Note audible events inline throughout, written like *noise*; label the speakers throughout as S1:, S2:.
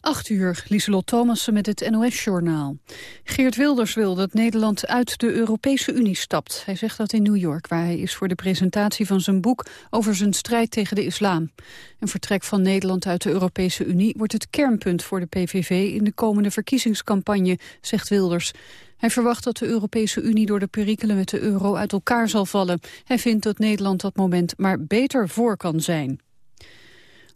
S1: 8 uur, Lieselot Thomassen met het NOS-journaal. Geert Wilders wil dat Nederland uit de Europese Unie stapt. Hij zegt dat in New York, waar hij is voor de presentatie van zijn boek over zijn strijd tegen de islam. Een vertrek van Nederland uit de Europese Unie wordt het kernpunt voor de PVV in de komende verkiezingscampagne, zegt Wilders. Hij verwacht dat de Europese Unie door de perikelen met de euro uit elkaar zal vallen. Hij vindt dat Nederland dat moment maar beter voor kan zijn.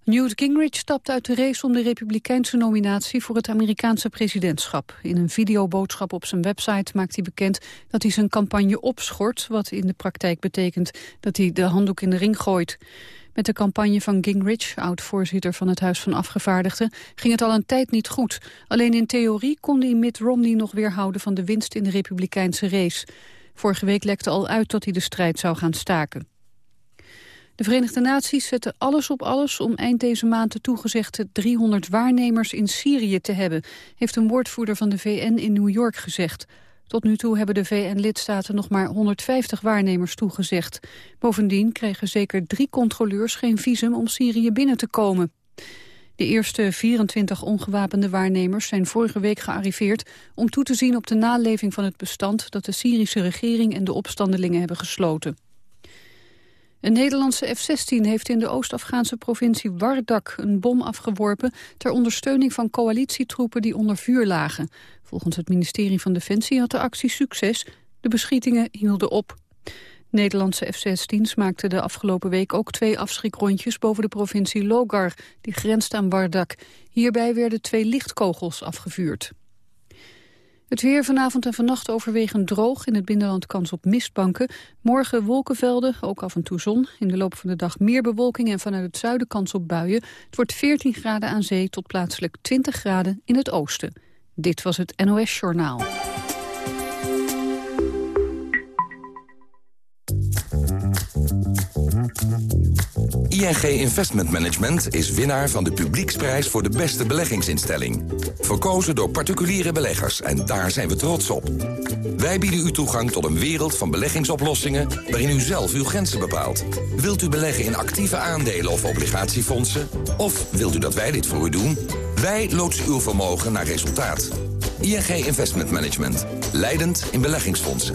S1: Newt Gingrich stapt uit de race om de republikeinse nominatie voor het Amerikaanse presidentschap. In een videoboodschap op zijn website maakt hij bekend dat hij zijn campagne opschort, wat in de praktijk betekent dat hij de handdoek in de ring gooit. Met de campagne van Gingrich, oud-voorzitter van het Huis van Afgevaardigden, ging het al een tijd niet goed. Alleen in theorie kon hij Mitt Romney nog weerhouden van de winst in de republikeinse race. Vorige week lekte al uit dat hij de strijd zou gaan staken. De Verenigde Naties zetten alles op alles om eind deze maand de toegezegde 300 waarnemers in Syrië te hebben, heeft een woordvoerder van de VN in New York gezegd. Tot nu toe hebben de VN-lidstaten nog maar 150 waarnemers toegezegd. Bovendien kregen zeker drie controleurs geen visum om Syrië binnen te komen. De eerste 24 ongewapende waarnemers zijn vorige week gearriveerd... om toe te zien op de naleving van het bestand dat de Syrische regering en de opstandelingen hebben gesloten. Een Nederlandse F-16 heeft in de Oost-Afghaanse provincie Wardak een bom afgeworpen ter ondersteuning van coalitietroepen die onder vuur lagen. Volgens het ministerie van Defensie had de actie succes. De beschietingen hielden op. Nederlandse F-16's maakten de afgelopen week ook twee afschrikrondjes boven de provincie Logar, die grenst aan Wardak. Hierbij werden twee lichtkogels afgevuurd. Het weer vanavond en vannacht overwegend droog. In het binnenland kans op mistbanken. Morgen wolkenvelden, ook af en toe zon. In de loop van de dag meer bewolking en vanuit het zuiden kans op buien. Het wordt 14 graden aan zee tot plaatselijk 20 graden in het oosten. Dit was het NOS Journaal.
S2: ING Investment Management is winnaar van de publieksprijs voor de beste beleggingsinstelling. Verkozen door particuliere beleggers en daar zijn we trots op. Wij bieden u toegang tot een wereld van beleggingsoplossingen waarin u zelf uw grenzen bepaalt. Wilt u beleggen in actieve aandelen of obligatiefondsen? Of wilt u dat wij dit voor u doen? Wij loodsen uw vermogen naar resultaat. ING Investment Management. Leidend in beleggingsfondsen.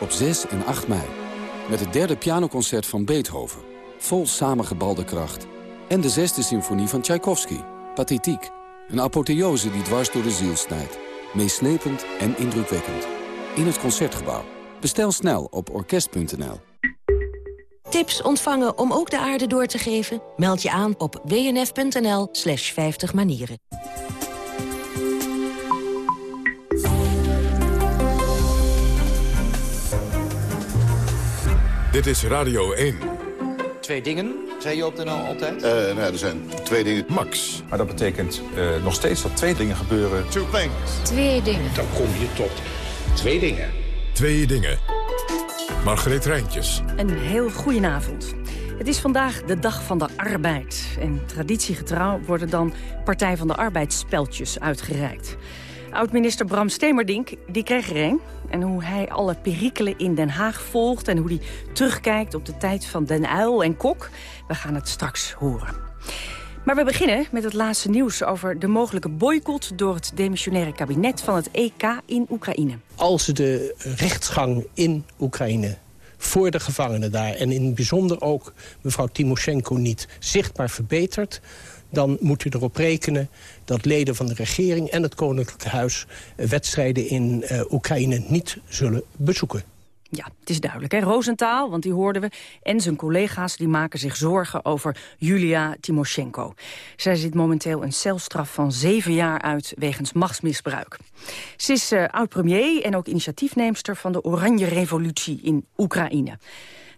S3: op 6 en 8 mei. Met het derde pianoconcert van Beethoven. Vol samengebalde kracht. En de zesde symfonie van Tchaikovsky. Pathetiek. Een apotheose die dwars door de ziel snijdt. Meeslepend en indrukwekkend. In het Concertgebouw. Bestel snel op orkest.nl.
S4: Tips ontvangen om ook de aarde door te geven? Meld je aan op wnf.nl slash 50 manieren.
S5: Dit is Radio 1.
S6: Twee dingen, zei je op de NL altijd?
S7: Uh, nou, er zijn twee dingen.
S5: Max.
S8: Maar dat betekent uh, nog steeds dat twee dingen gebeuren.
S7: Two things.
S9: Twee dingen.
S6: Dan kom je tot twee dingen.
S5: Twee dingen. Margreet Rijntjes.
S10: Een heel goedenavond. Het is vandaag de Dag van de Arbeid. En traditiegetrouw worden dan Partij van de Arbeidsspeltjes uitgereikt. Oud-minister Bram Stemerdink die kreeg er een. En hoe hij alle perikelen in Den Haag volgt... en hoe hij terugkijkt op de tijd van Den Uil en Kok. We gaan het straks horen. Maar we beginnen met het laatste nieuws over de mogelijke boycott... door het demissionaire kabinet van het EK in Oekraïne.
S11: Als de rechtsgang in Oekraïne voor de gevangenen daar... en in het bijzonder ook mevrouw Timoshenko niet zichtbaar verbetert dan moet u erop rekenen dat leden van de regering en het Koninklijk Huis... wedstrijden in uh, Oekraïne niet zullen bezoeken.
S10: Ja, het is duidelijk. Hè? Roosentaal, want die hoorden we, en zijn collega's... die maken zich zorgen over Julia Timoshenko. Zij zit momenteel een celstraf van zeven jaar uit... wegens machtsmisbruik. Ze is uh, oud-premier en ook initiatiefneemster... van de Oranje Revolutie in Oekraïne.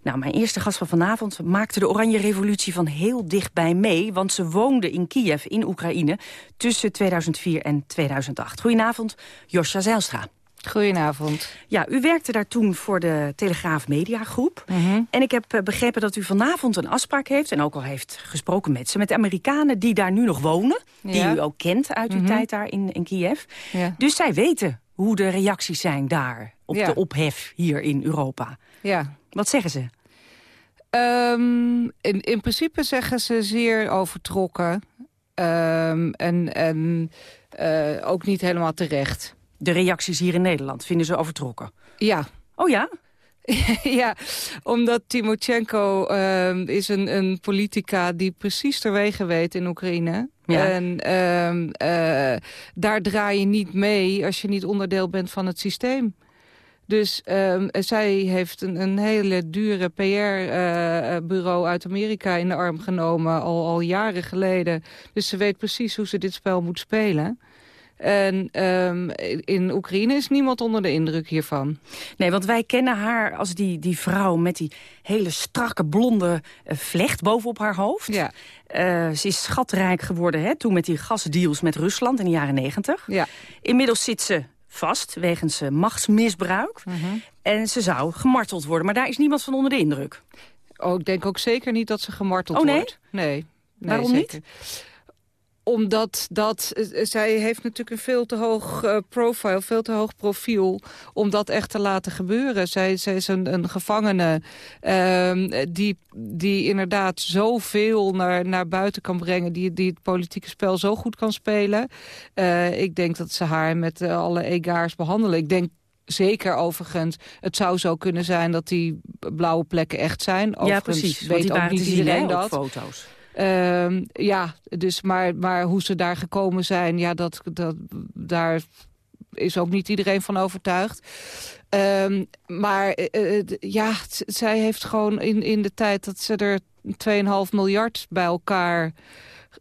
S10: Nou, mijn eerste gast van vanavond maakte de Oranje Revolutie van heel dichtbij mee... want ze woonde in Kiev, in Oekraïne, tussen 2004 en 2008. Goedenavond, Josja Zijlstra.
S7: Goedenavond.
S10: Ja, u werkte daar toen voor de Telegraaf Mediagroep. Mm En ik heb eh, begrepen dat u vanavond een afspraak heeft... en ook al heeft gesproken met ze, met de Amerikanen die daar nu nog wonen. Die u ook kent uit uw mhm. tijd daar in, in Kiev. Ja. Dus zij weten hoe de reacties zijn daar op de ophef hier in Europa.
S7: Ja.
S10: Wat zeggen ze?
S7: Um, in, in principe zeggen ze zeer overtrokken. Um, en en uh, ook niet helemaal terecht.
S10: De reacties hier in Nederland vinden ze overtrokken?
S7: Ja.
S10: Oh ja? *laughs*
S7: ja, omdat Timochenko uh, is een, een politica die precies ter wege weet in Oekraïne. Ja. En uh, daar draai je niet mee als je niet onderdeel bent van het systeem. Dus um, zij heeft een, een hele dure PR-bureau uh, uit Amerika in de arm genomen, al, al jaren geleden. Dus ze weet precies hoe ze dit spel moet spelen. En um, in Oekraïne is niemand onder de indruk hiervan.
S10: Nee, want wij kennen haar als die, die vrouw met die hele strakke blonde uh, vlecht bovenop haar hoofd. Ja. Uh, ze is schatrijk geworden hè, toen met die gasdeals met Rusland in de jaren negentig. Ja. Inmiddels zit ze vast wegens uh, machtsmisbruik. Mhm. En ze zou gemarteld worden, maar daar is niemand van onder de indruk.
S7: Oh, ik denk ook zeker niet dat ze gemarteld
S10: oh, nee?
S7: wordt. Nee?
S10: Nee. Waarom niet?
S7: Omdat dat, uh, zij heeft natuurlijk een veel te hoog uh, profile, veel te hoog profiel om dat echt te laten gebeuren. Zij, zij is een, een gevangene uh, die, die inderdaad zoveel naar, naar buiten kan brengen, die, die het politieke spel zo goed kan spelen. Uh, ik denk dat ze haar met alle egaars behandelen. Ik denk zeker overigens, het zou zo kunnen zijn dat die blauwe plekken echt zijn. Overigens
S10: ja, precies.
S7: Weet ook niet iedereen dat.
S10: foto's.
S7: Uh, ja, dus maar, maar hoe ze daar gekomen zijn, ja, dat, dat, daar is ook niet iedereen van overtuigd. Um, maar uh, ja, zij heeft gewoon in, in de tijd dat ze er 2,5 miljard bij elkaar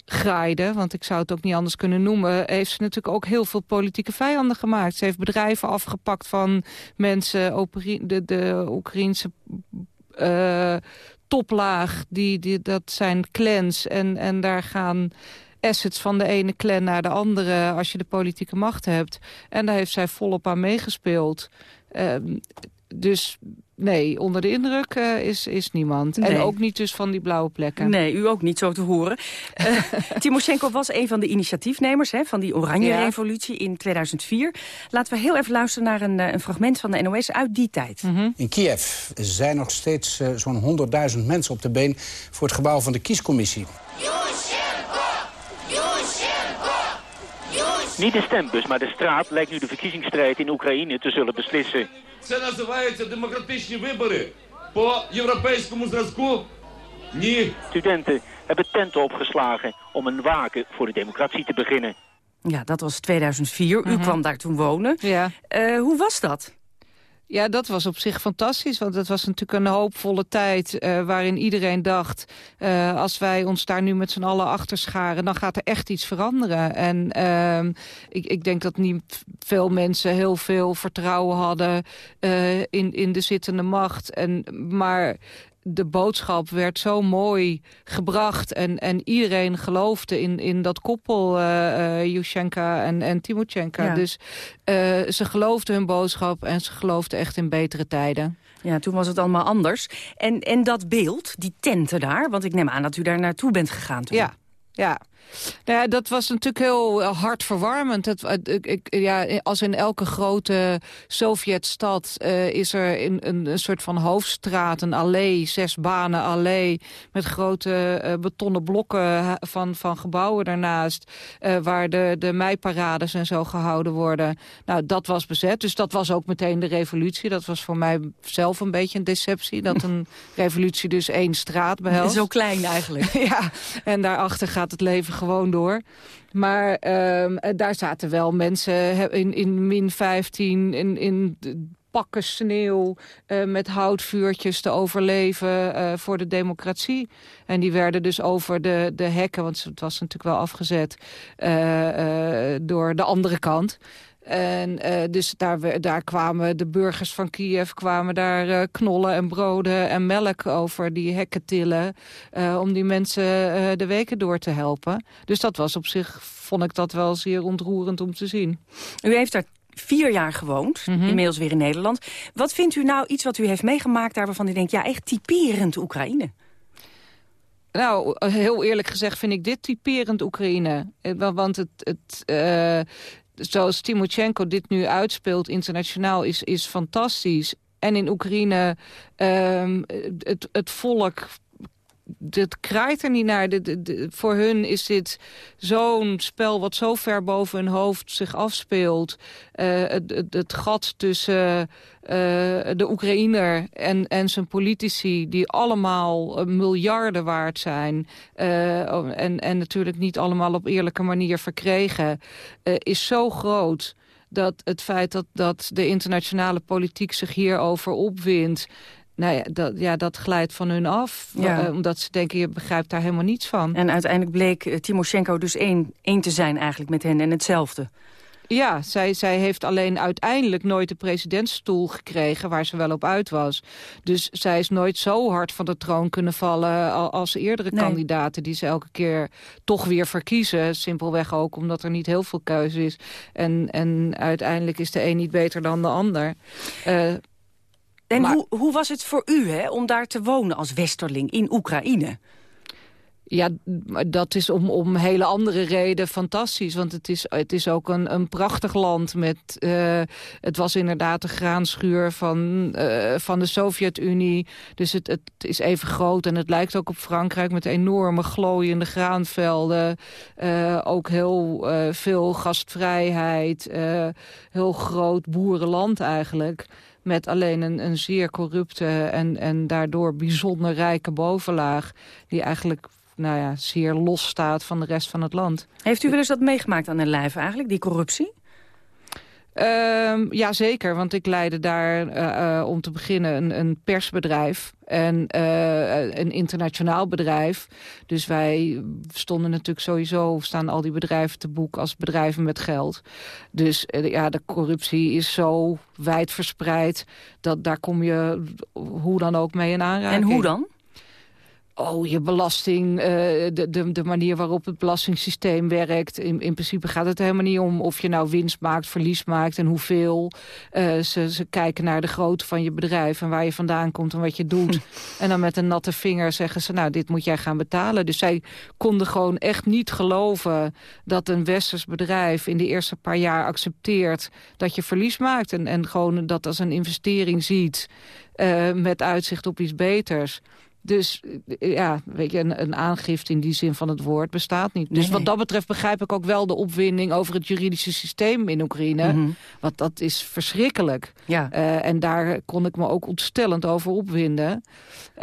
S7: graaide, want ik zou het ook niet anders kunnen noemen... heeft ze natuurlijk ook heel veel politieke vijanden gemaakt. Ze heeft bedrijven afgepakt van mensen, de, de Oekraïnse uh, toplaag, die, die, dat zijn clans. En, en daar gaan assets van de ene clan naar de andere als je de politieke macht hebt. En daar heeft zij volop aan meegespeeld. Uh, dus nee, onder de indruk uh, is, is niemand. Nee. En ook niet dus van die blauwe plekken.
S10: Nee, u ook niet zo te horen. Uh, *laughs* Timoshenko was een van de initiatiefnemers hè, van die Oranje ja. Revolutie in 2004. Laten we heel even luisteren naar een, een fragment van de NOS uit die tijd.
S9: Mm -hmm. In Kiev zijn nog steeds uh, zo'n 100.000 mensen op de been voor het gebouw van de kiescommissie.
S12: Niet de stembus, maar de straat lijkt nu de verkiezingsstrijd in Oekraïne te zullen beslissen.
S13: Це називається демократичні вибори по європейському зразку. Ні.
S12: Studenten hebben tenten opgeslagen om een waken voor de democratie te beginnen.
S10: Ja, dat was 2004. U mm -hmm. kwam daar toen wonen.
S7: Ja.
S10: Uh, hoe was dat?
S7: Ja, dat was op zich fantastisch, want het was natuurlijk een hoopvolle tijd... Uh, waarin iedereen dacht, uh, als wij ons daar nu met z'n allen achter scharen... dan gaat er echt iets veranderen. En uh, ik, ik denk dat niet veel mensen heel veel vertrouwen hadden... Uh, in, in de zittende macht. En, maar de boodschap werd zo mooi gebracht. En, en iedereen geloofde in, in dat koppel, uh, uh, Yushchenka en, en Timochenka. Ja. Dus uh, ze geloofden hun boodschap en ze geloofden echt in betere tijden.
S10: Ja, toen was het allemaal anders. En, en dat beeld, die tenten daar, want ik neem aan dat u daar naartoe bent gegaan toen.
S7: Ja, ja. Nou ja, dat was natuurlijk heel hartverwarmend. Het, ik, ja, als in elke grote Sovjetstad uh, is er in, een, een, soort van hoofdstraat, een allee, zes banen allee... met grote uh, betonnen blokken van, van gebouwen daarnaast... Uh, waar de, de meiparades en zo gehouden worden. Nou, dat was bezet. Dus dat was ook meteen de revolutie. Dat was voor mij zelf een beetje een deceptie... dat een *laughs* revolutie dus één straat behelst.
S10: Zo klein eigenlijk. *laughs*
S7: ja, en daarachter gaat het leven gewoon door. Maar uh, daar zaten wel mensen in, in min 15, in, in pakken sneeuw uh, met houtvuurtjes te overleven uh, voor de democratie. En die werden dus over de, de hekken, want het was natuurlijk wel afgezet, door de andere kant. En uh, dus daar, daar kwamen de burgers van Kiev kwamen daar uh, knollen en broden en melk over die hekken tillen. Uh, om die mensen de weken door te helpen. Dus dat was op zich, vond ik dat wel zeer ontroerend om te zien.
S10: U heeft daar vier jaar gewoond, mm -hmm. inmiddels weer in Nederland. Wat vindt u nou iets wat u heeft meegemaakt daar waarvan u denkt... ja, echt typerend Oekraïne?
S7: Nou, heel eerlijk gezegd vind ik dit typerend Oekraïne. Want het, het, uh, zoals Timoshenko dit nu uitspeelt internationaal is, is fantastisch. En in Oekraïne, um, het, het volk het kraait er niet naar. De, voor hun is dit zo'n spel wat zo ver boven hun hoofd zich afspeelt. Uh, het, het, gat tussen uh, de Oekraïner en, en zijn politici... die allemaal uh, miljarden waard zijn... en, en natuurlijk niet allemaal op eerlijke manier verkregen... is zo groot dat het feit dat, dat de internationale politiek zich hierover opwindt nou ja, dat, ja, dat glijdt van hun af. Ja. Uh, omdat ze denken, je begrijpt daar helemaal niets van.
S10: En uiteindelijk bleek uh, Timoshenko dus één, één te zijn eigenlijk met hen en hetzelfde.
S7: Ja, zij, zij heeft alleen uiteindelijk nooit de presidentsstoel gekregen... waar ze wel op uit was. Dus zij is nooit zo hard van de troon kunnen vallen... als eerdere nee. kandidaten die ze elke keer toch weer verkiezen. Simpelweg ook omdat er niet heel veel keuze is. En, en uiteindelijk is de een niet beter dan de ander. Uh,
S10: en maar, hoe, hoe was het voor u hè, om daar te wonen als westerling in Oekraïne?
S7: Ja, dat is om, om hele andere reden fantastisch. Want het is, het is ook een, een prachtig land. Met, uh, het was inderdaad de graanschuur van, uh, van de Sovjet-Unie. Dus het, het is even groot. En het lijkt ook op Frankrijk met enorme glooiende graanvelden. Uh, ook heel veel gastvrijheid. heel groot boerenland eigenlijk met alleen een, een zeer corrupte en, en daardoor bijzonder rijke bovenlaag... die eigenlijk nou ja, zeer los staat van de rest van het land.
S10: Heeft u wel eens dat meegemaakt aan de lijf eigenlijk, die corruptie?
S7: Um, ja, zeker. Want ik leidde daar uh, uh, om te beginnen een, een persbedrijf. En uh, een internationaal bedrijf. Dus wij stonden natuurlijk sowieso, staan al die bedrijven te boek als bedrijven met geld. Dus ja, de corruptie is zo wijd verspreid. Dat daar kom je hoe dan ook mee in aanraking.
S10: En hoe dan?
S7: Oh, je belasting, uh, de, de, de manier waarop het belastingssysteem werkt. In, in principe gaat het helemaal niet om of je nou winst maakt, verlies maakt en hoeveel. Uh, ze, ze kijken naar de grootte van je bedrijf en waar je vandaan komt en wat je doet. *laughs* en dan met een natte vinger zeggen ze, nou, dit moet jij gaan betalen. Dus zij konden gewoon echt niet geloven dat een westers bedrijf in de eerste paar jaar accepteert dat je verlies maakt. En, en gewoon dat als een investering ziet uh, met uitzicht op iets beters. Dus eh, ja, weet je, een, een aangifte in die zin van het woord bestaat niet. Dus wat dat betreft begrijp ik ook wel de opwinding over het juridische systeem in Oekraïne. Mm -hmm. Want dat is verschrikkelijk. Ja. Uh, en daar kon ik me ook ontstellend over opwinden.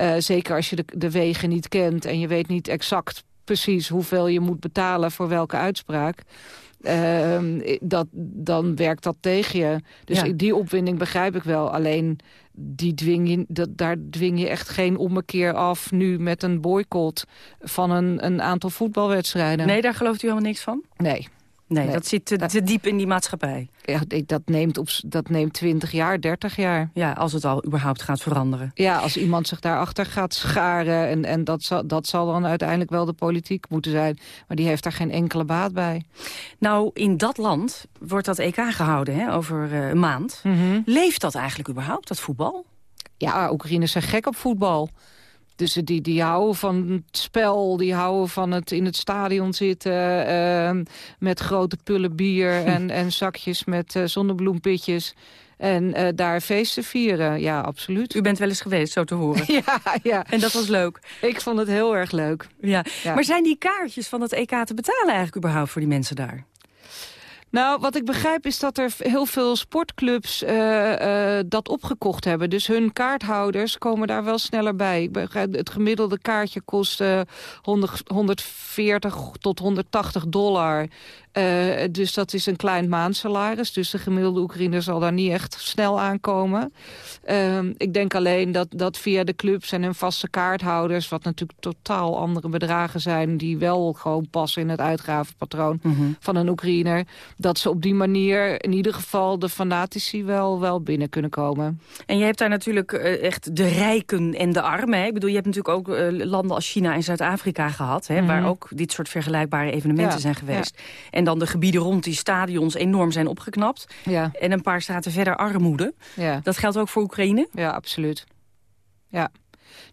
S7: Uh, zeker als je de, de wegen niet kent en je weet niet exact precies hoeveel je moet betalen voor welke uitspraak. Uh, dat, dan werkt dat tegen je. Dus ja. die opwinding begrijp ik wel. Alleen die dwing je, dat, daar dwing je echt geen ommekeer af... nu met een boycott van een, een aantal voetbalwedstrijden.
S10: Nee, daar gelooft u helemaal niks van?
S7: Nee.
S10: Nee, dat zit te, te, diep in die maatschappij.
S7: Ja, dat neemt, op, dat neemt 20 jaar, 30 jaar.
S10: Ja, als het al überhaupt gaat veranderen.
S7: Ja, als iemand zich daarachter gaat scharen... en, en dat, zal, dat zal dan uiteindelijk wel de politiek moeten zijn. Maar die heeft daar geen enkele baat bij.
S10: Nou, in dat land wordt dat EK gehouden hè, over uh, een maand. Mm -hmm. Leeft dat eigenlijk überhaupt, dat voetbal?
S7: Ja, Oekraïners zijn gek op voetbal. Dus die, die houden van het spel, die houden van het in het stadion zitten... Uh, met grote pullen bier *laughs* en, en zakjes met uh, zonnebloempitjes... En uh, daar feesten vieren, ja, absoluut.
S10: U bent wel eens geweest, zo te horen. *laughs*
S7: ja, ja.
S10: En dat was leuk.
S7: Ik vond het heel erg leuk.
S10: Ja. ja. Maar zijn die kaartjes van het EK te betalen eigenlijk überhaupt voor die mensen daar?
S7: Nou, wat ik begrijp is dat er heel veel sportclubs uh, uh, dat opgekocht hebben. Dus hun kaarthouders komen daar wel sneller bij. Het gemiddelde kaartje kost uh, 100, 140 tot 180 dollar. Uh, dus dat is een klein maandsalaris. Dus de gemiddelde Oekraïner zal daar niet echt snel aankomen. Uh, ik denk alleen dat, dat via de clubs en hun vaste kaarthouders... wat natuurlijk totaal andere bedragen zijn... die wel gewoon passen in het uitgavenpatroon mm -hmm. van een Oekraïner... dat ze op die manier in ieder geval de fanatici wel, wel binnen kunnen komen.
S10: En je hebt daar natuurlijk uh, echt de rijken en de armen. Hè? Ik bedoel, je hebt natuurlijk ook uh, landen als China en Zuid-Afrika gehad... Hè, mm -hmm. waar ook dit soort vergelijkbare evenementen ja, zijn geweest. Ja. En dan de gebieden rond die stadions enorm zijn opgeknapt.
S7: Ja.
S10: En een paar straten verder armoede.
S7: Ja.
S10: Dat geldt ook voor Oekraïne?
S7: Ja, absoluut. Ja.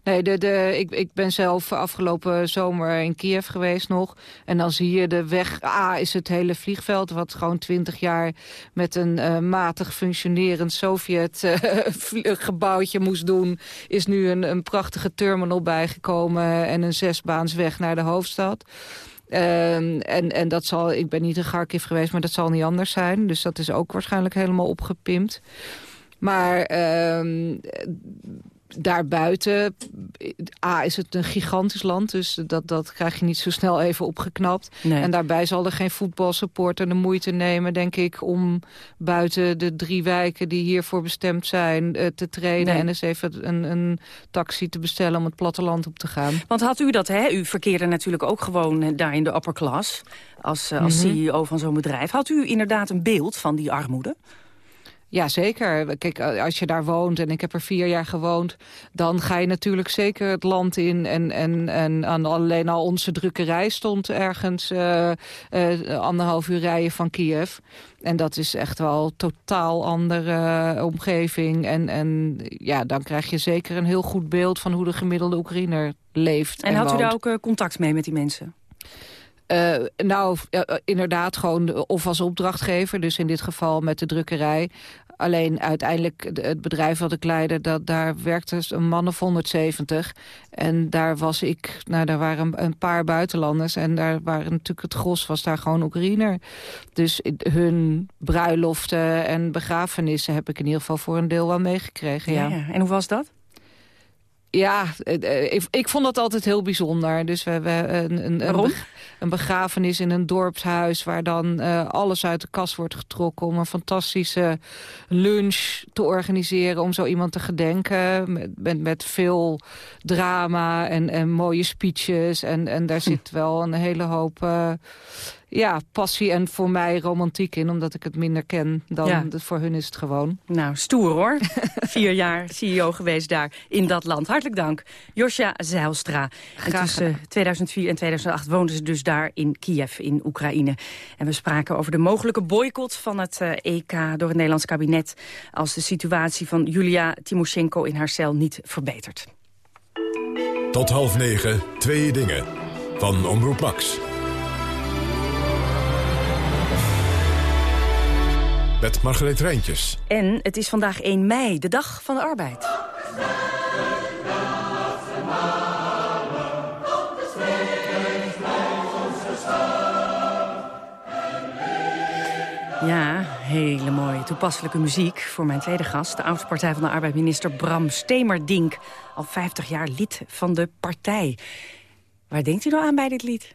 S7: Nee, de, de, ik, ik ben zelf afgelopen zomer in Kiev geweest nog. En dan zie je de weg... A is het hele vliegveld, wat gewoon twintig jaar... met een uh, matig functionerend Sovjet-gebouwtje *laughs* uh, moest doen... is nu een, een prachtige terminal bijgekomen... en een zesbaansweg naar de hoofdstad. Um, en, en dat zal, ik ben niet in Kharkiv geweest, maar dat zal niet anders zijn. Dus dat is ook waarschijnlijk helemaal opgepimpt. Maar um, daarbuiten, A, is het een gigantisch land. Dus dat, dat krijg je niet zo snel even opgeknapt.
S10: Nee.
S7: En daarbij zal er geen voetbalsupporter de moeite nemen, denk ik... om buiten de drie wijken die hiervoor bestemd zijn uh, te treden...
S10: Nee.
S7: en eens even een, een taxi te bestellen om het platteland op te gaan.
S10: Want had u dat, hè? U verkeerde natuurlijk ook gewoon daar in de upper class... als, uh, als
S7: Mhm.
S10: CEO van zo'n bedrijf. Had u inderdaad een beeld van die armoede?
S7: Ja, zeker. Kijk, als je daar woont, en ik heb er vier jaar gewoond... dan ga je natuurlijk zeker het land in. En, en, en aan alleen al onze drukkerij stond ergens uh, uh, anderhalf uur rijden van Kiev. En dat is echt wel een totaal andere omgeving. En, en ja, dan krijg je zeker een heel goed beeld... van hoe de gemiddelde Oekraïner leeft
S10: En,
S7: en
S10: had u daar ook contact mee met die mensen?
S7: Uh, nou, uh, inderdaad gewoon of als opdrachtgever. Dus in dit geval met de drukkerij. Alleen uiteindelijk het bedrijf wat ik leidde... Dat, daar werkte een man of 170. En daar was ik... Nou, daar waren een, paar buitenlanders. En daar waren natuurlijk het gros was daar gewoon Oekraïner. Dus hun bruiloften en begrafenissen... heb ik in ieder geval voor een deel wel meegekregen, ja,
S10: ja. En hoe was dat?
S7: Ja, ik, ik, vond dat altijd heel bijzonder. Dus we hebben een, een, een, een, begrafenis in een dorpshuis... waar dan uh, alles uit de kast wordt getrokken... om een fantastische lunch te organiseren... om zo iemand te gedenken. Met, met, met veel drama en, en, mooie speeches. En, en daar zit wel een hele hoop... Uh, ja, passie en voor mij romantiek in, omdat ik het minder ken dan
S10: ja.
S7: voor hun is het gewoon.
S10: Nou, stoer hoor. *laughs* Vier jaar CEO geweest daar in dat land. Hartelijk dank, Josja Zijlstra. En tussen 2004 en 2008 woonden ze dus daar in Kiev in Oekraïne. En we spraken over de mogelijke boycott van het uh, EK door het Nederlands kabinet... als de situatie van Julia Timoshenko in haar cel niet verbetert.
S5: Tot half negen, twee dingen. Van Omroep Max. Met Margreet Rijntjes.
S10: En het is vandaag 1 mei, de dag van de arbeid. Ja, hele mooie toepasselijke muziek voor mijn tweede gast... de oud-partij van de Arbeid-minister Bram Stemerdink. Al 50 jaar lid van de partij. Waar denkt u nou aan bij dit lied?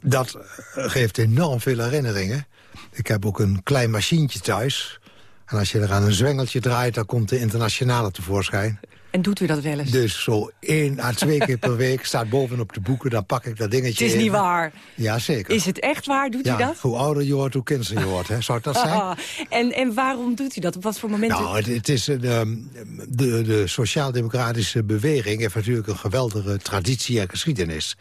S14: Dat geeft enorm veel herinneringen. Ik heb ook een klein machientje thuis. En als je er aan een zwengeltje draait, dan komt de internationale tevoorschijn.
S10: En doet u dat wel eens?
S14: Dus zo één à twee keer per week staat bovenop de boeken. Dan pak ik dat dingetje
S10: Het is
S14: in.
S10: niet waar.
S14: Ja, zeker.
S10: Is het echt waar? Doet
S14: ja,
S10: u dat?
S14: hoe ouder je wordt, hoe kinderster je wordt. Hè? Zou dat *laughs* zijn?
S10: en, en waarom doet u dat? Op wat voor momenten?
S14: Nou, het, het is een, um, de, de sociaal-democratische beweging... heeft natuurlijk een geweldige traditie en geschiedenis.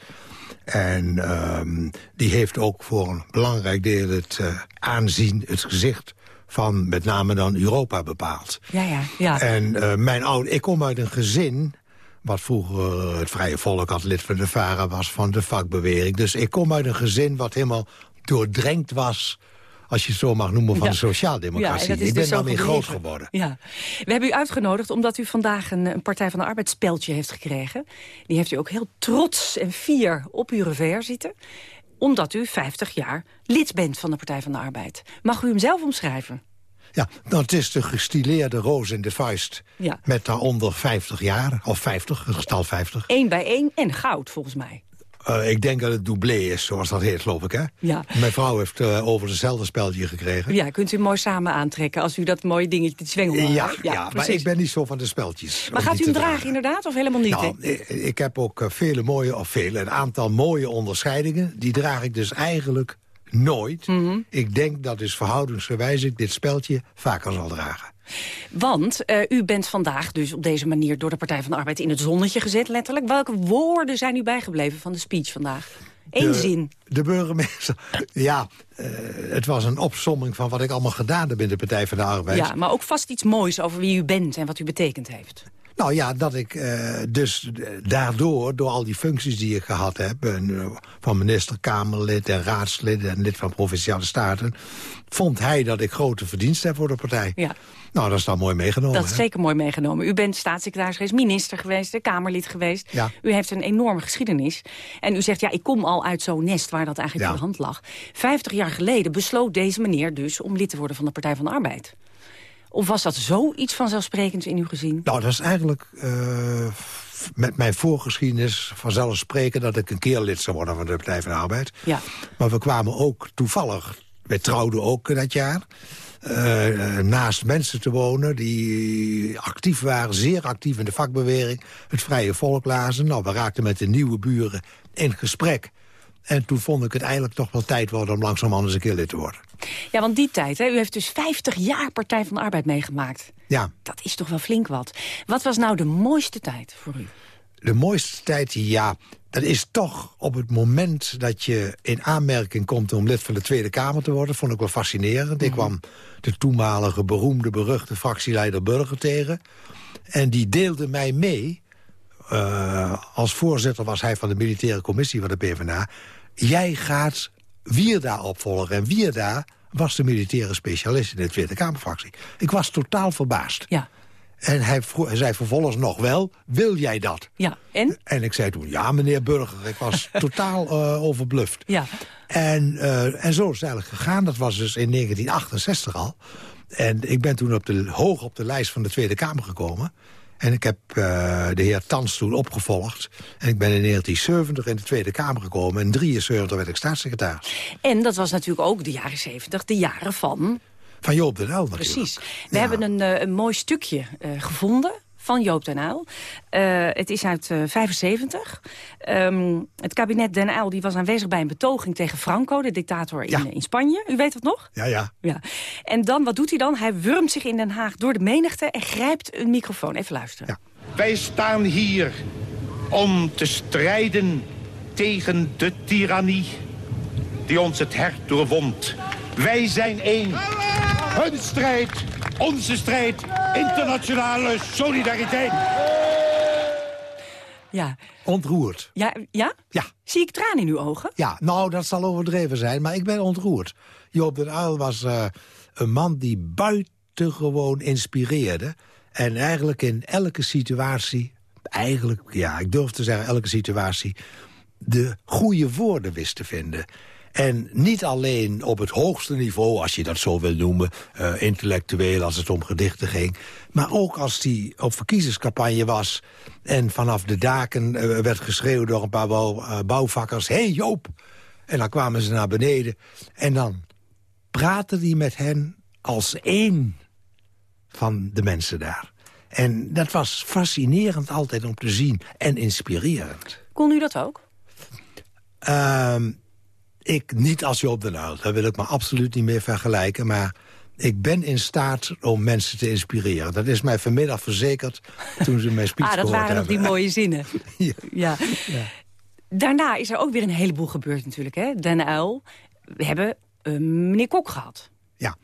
S14: En um, die heeft ook voor een belangrijk deel het uh, aanzien, het gezicht van met name dan Europa bepaald.
S10: Ja, ja, ja.
S14: En uh, mijn oude, ik kom uit een gezin wat vroeger het Vrije Volk had lid van de VARA was van de vakbeweging. Dus ik kom uit een gezin wat helemaal doordrenkt was als je het zo mag noemen, van
S10: ja.
S14: de sociaaldemocratie.
S10: Ja, ik
S14: ben
S10: dus
S14: daarmee groot geworden.
S10: Ja. We hebben u uitgenodigd omdat u vandaag een, een Partij van de Arbeidspeltje heeft gekregen. Die heeft u ook heel trots en fier op uw revers zitten omdat u 50 jaar lid bent van de Partij van de Arbeid. Mag u hem zelf omschrijven?
S14: Ja, nou, het is de gestileerde roos in de vuist.
S10: Ja.
S14: Met daaronder 50 jaar, of 50, het getal 50.
S10: Eén bij één en goud, volgens mij.
S14: Eh, ik denk dat het doublé is, zoals dat heet, geloof ik, hè?
S10: Ja.
S14: Mijn vrouw heeft uh, over dezelfde speltje gekregen.
S10: Ja, kunt u mooi samen aantrekken als u dat mooie dingetje, zwengel
S14: Ja,
S10: ja,
S14: ja, maar ik ben niet zo van de speltjes.
S10: Maar gaat u hem dragen, inderdaad, of helemaal niet?
S14: Nou, ik, ik, heb ook vele mooie, of vele, een aantal mooie onderscheidingen. Die draag ik dus eigenlijk nooit. Mm -hmm. Ik denk dat dus verhoudingsgewijs ik dit speltje vaker zal dragen.
S10: Want uh, u bent vandaag dus op deze manier door de Partij van de Arbeid in het zonnetje gezet, letterlijk. Welke woorden zijn u bijgebleven van de speech vandaag? Eén
S14: de,
S10: zin.
S14: De burgemeester. Ja, uh, het was een opsomming van wat ik allemaal gedaan heb in de Partij van de Arbeid.
S10: Ja, maar ook vast iets moois over wie u bent en wat u betekend heeft.
S14: Nou ja, dat ik uh, dus daardoor, door al die functies die ik gehad heb... Uh, van minister, Kamerlid en raadslid en lid van Provinciale Staten... vond hij dat ik grote verdiensten heb voor de partij.
S10: Ja.
S14: Nou, dat is dan mooi meegenomen.
S10: Dat is
S14: hè?
S10: zeker mooi meegenomen. U bent staatssecretaris geweest, minister geweest, Kamerlid geweest.
S14: Ja.
S10: U heeft een enorme geschiedenis. En u zegt, ja, ik kom al uit zo'n nest waar dat eigenlijk
S14: Ja.
S10: voor de hand lag. Vijftig jaar geleden besloot deze meneer dus om lid te worden van de Partij van de Arbeid. Of was dat zoiets vanzelfsprekends in uw gezin?
S14: Nou, dat is eigenlijk uh, met mijn voorgeschiedenis vanzelfsprekend... dat ik een keer lid zou worden van de Partij van de Arbeid.
S10: Ja.
S14: Maar we kwamen ook toevallig, wij trouwden ook dat jaar... Uh, naast mensen te wonen die actief waren, zeer actief in de vakbeweging... het vrije volk lazen. Nou, we raakten met de nieuwe buren in gesprek. En toen vond ik het eigenlijk toch wel tijd worden om langzamerhand eens een keer lid te worden.
S10: Ja, want die tijd, hè, u heeft dus 50 jaar Partij van de Arbeid meegemaakt.
S14: Ja.
S10: Dat is toch wel flink wat. Wat was nou de mooiste tijd voor u?
S14: De mooiste tijd, ja, dat is toch op het moment dat je in aanmerking komt om lid van de Tweede Kamer te worden. Vond ik wel fascinerend. Ik kwam de toenmalige beroemde, beruchte fractieleider Burger tegen. En die deelde mij mee, uh, als voorzitter was hij van de militaire commissie van de PvdA. Jij gaat Wierda opvolgen. En Wierda was de militaire specialist in de Tweede Kamerfractie. Ik was totaal verbaasd.
S10: Ja.
S14: En hij, hij, zei vervolgens nog wel, wil jij dat?
S10: Ja, en?
S14: En ik zei toen, ja meneer Burger. Ik was *laughs* totaal uh, overbluft.
S10: Ja.
S14: En, uh, en zo is het eigenlijk gegaan. Dat was dus in 1968 al. En ik ben toen op de, hoog op de lijst van de Tweede Kamer gekomen. En ik heb uh, de heer Tans toen opgevolgd. En ik ben in 1970 in de Tweede Kamer gekomen. En in 1973 werd ik staatssecretaris.
S10: En dat was natuurlijk ook de jaren 70, de jaren van...
S14: Van Joop den Uyl natuurlijk.
S10: Precies. We ja. hebben een, uh, een, mooi stukje uh, gevonden van Joop den Uyl. Uh, het is uit 75. Um, het kabinet den Uyl die was aanwezig bij een betoging tegen Franco... de dictator in,
S14: ja.
S10: in Spanje. U weet dat nog?
S14: Ja, ja.
S10: ja. En dan, wat doet hij dan? Hij wurmt zich in Den Haag door de menigte... en grijpt een microfoon. Even luisteren.
S14: Ja.
S15: Wij staan hier om te strijden tegen de tirannie... die ons het hart doorwond. Wij zijn één. Hun strijd, onze strijd, internationale solidariteit.
S10: Ja.
S14: Ontroerd.
S10: Ja, ja?
S14: Ja.
S10: Zie ik tranen in uw ogen?
S14: Ja, nou, dat zal overdreven zijn, maar ik ben ontroerd. Joop den Uyl was uh, een man die buitengewoon inspireerde... en eigenlijk in elke situatie, eigenlijk, ja, ik durf te zeggen elke situatie... de goede woorden wist te vinden... En niet alleen op het hoogste niveau, als je dat zo wil noemen... Uh, intellectueel, als het om gedichten ging... maar ook als die op verkiezingscampagne was... en vanaf de daken uh, werd geschreeuwd door een paar bouw, uh, bouwvakkers... Hé hey Joop! En dan kwamen ze naar beneden. En dan praatte hij met hen als één van de mensen daar. En dat was fascinerend altijd om te zien en inspirerend.
S10: Kon u dat ook?
S14: Uh, ik niet als Joop den Uyl. Daar wil ik me absoluut niet meer vergelijken. Maar ik ben in staat om mensen te inspireren. Dat is mij vanmiddag verzekerd toen ze mijn speech
S10: Ah, dat waren nog die mooie zinnen. *laughs*
S14: ja.
S10: ja. ja. Daarna is er ook weer een heleboel gebeurd natuurlijk. Hè? Den Uyl. We hebben uh, meneer Kok gehad.
S14: Ja.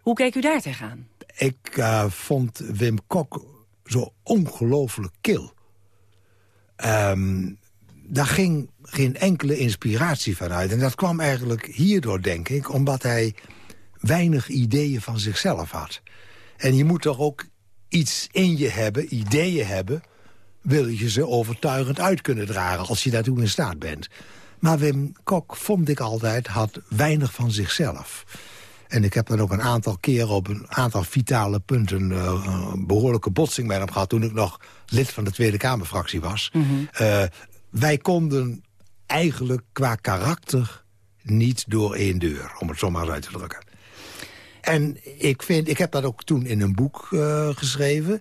S10: Hoe keek u daar tegenaan?
S14: Ik uh, vond Wim Kok zo ongelooflijk kil. Um, daar ging geen enkele inspiratie van uit. En dat kwam eigenlijk hierdoor, denk ik, omdat hij weinig ideeën van zichzelf had. En je moet toch ook iets in je hebben, ideeën hebben... wil je ze overtuigend uit kunnen dragen als je daartoe in staat bent. Maar Wim Kok, vond ik altijd, had weinig van zichzelf. En ik heb dan ook een aantal keren op een aantal vitale punten... Uh, een behoorlijke botsing met hem gehad... toen ik nog lid van de Tweede Kamerfractie was.
S10: Mhm.
S14: Mm -hmm. uh, wij konden eigenlijk qua karakter niet door één deur, om het zo maar eens uit te drukken. En ik, vind, ik heb dat ook toen in een boek uh, geschreven.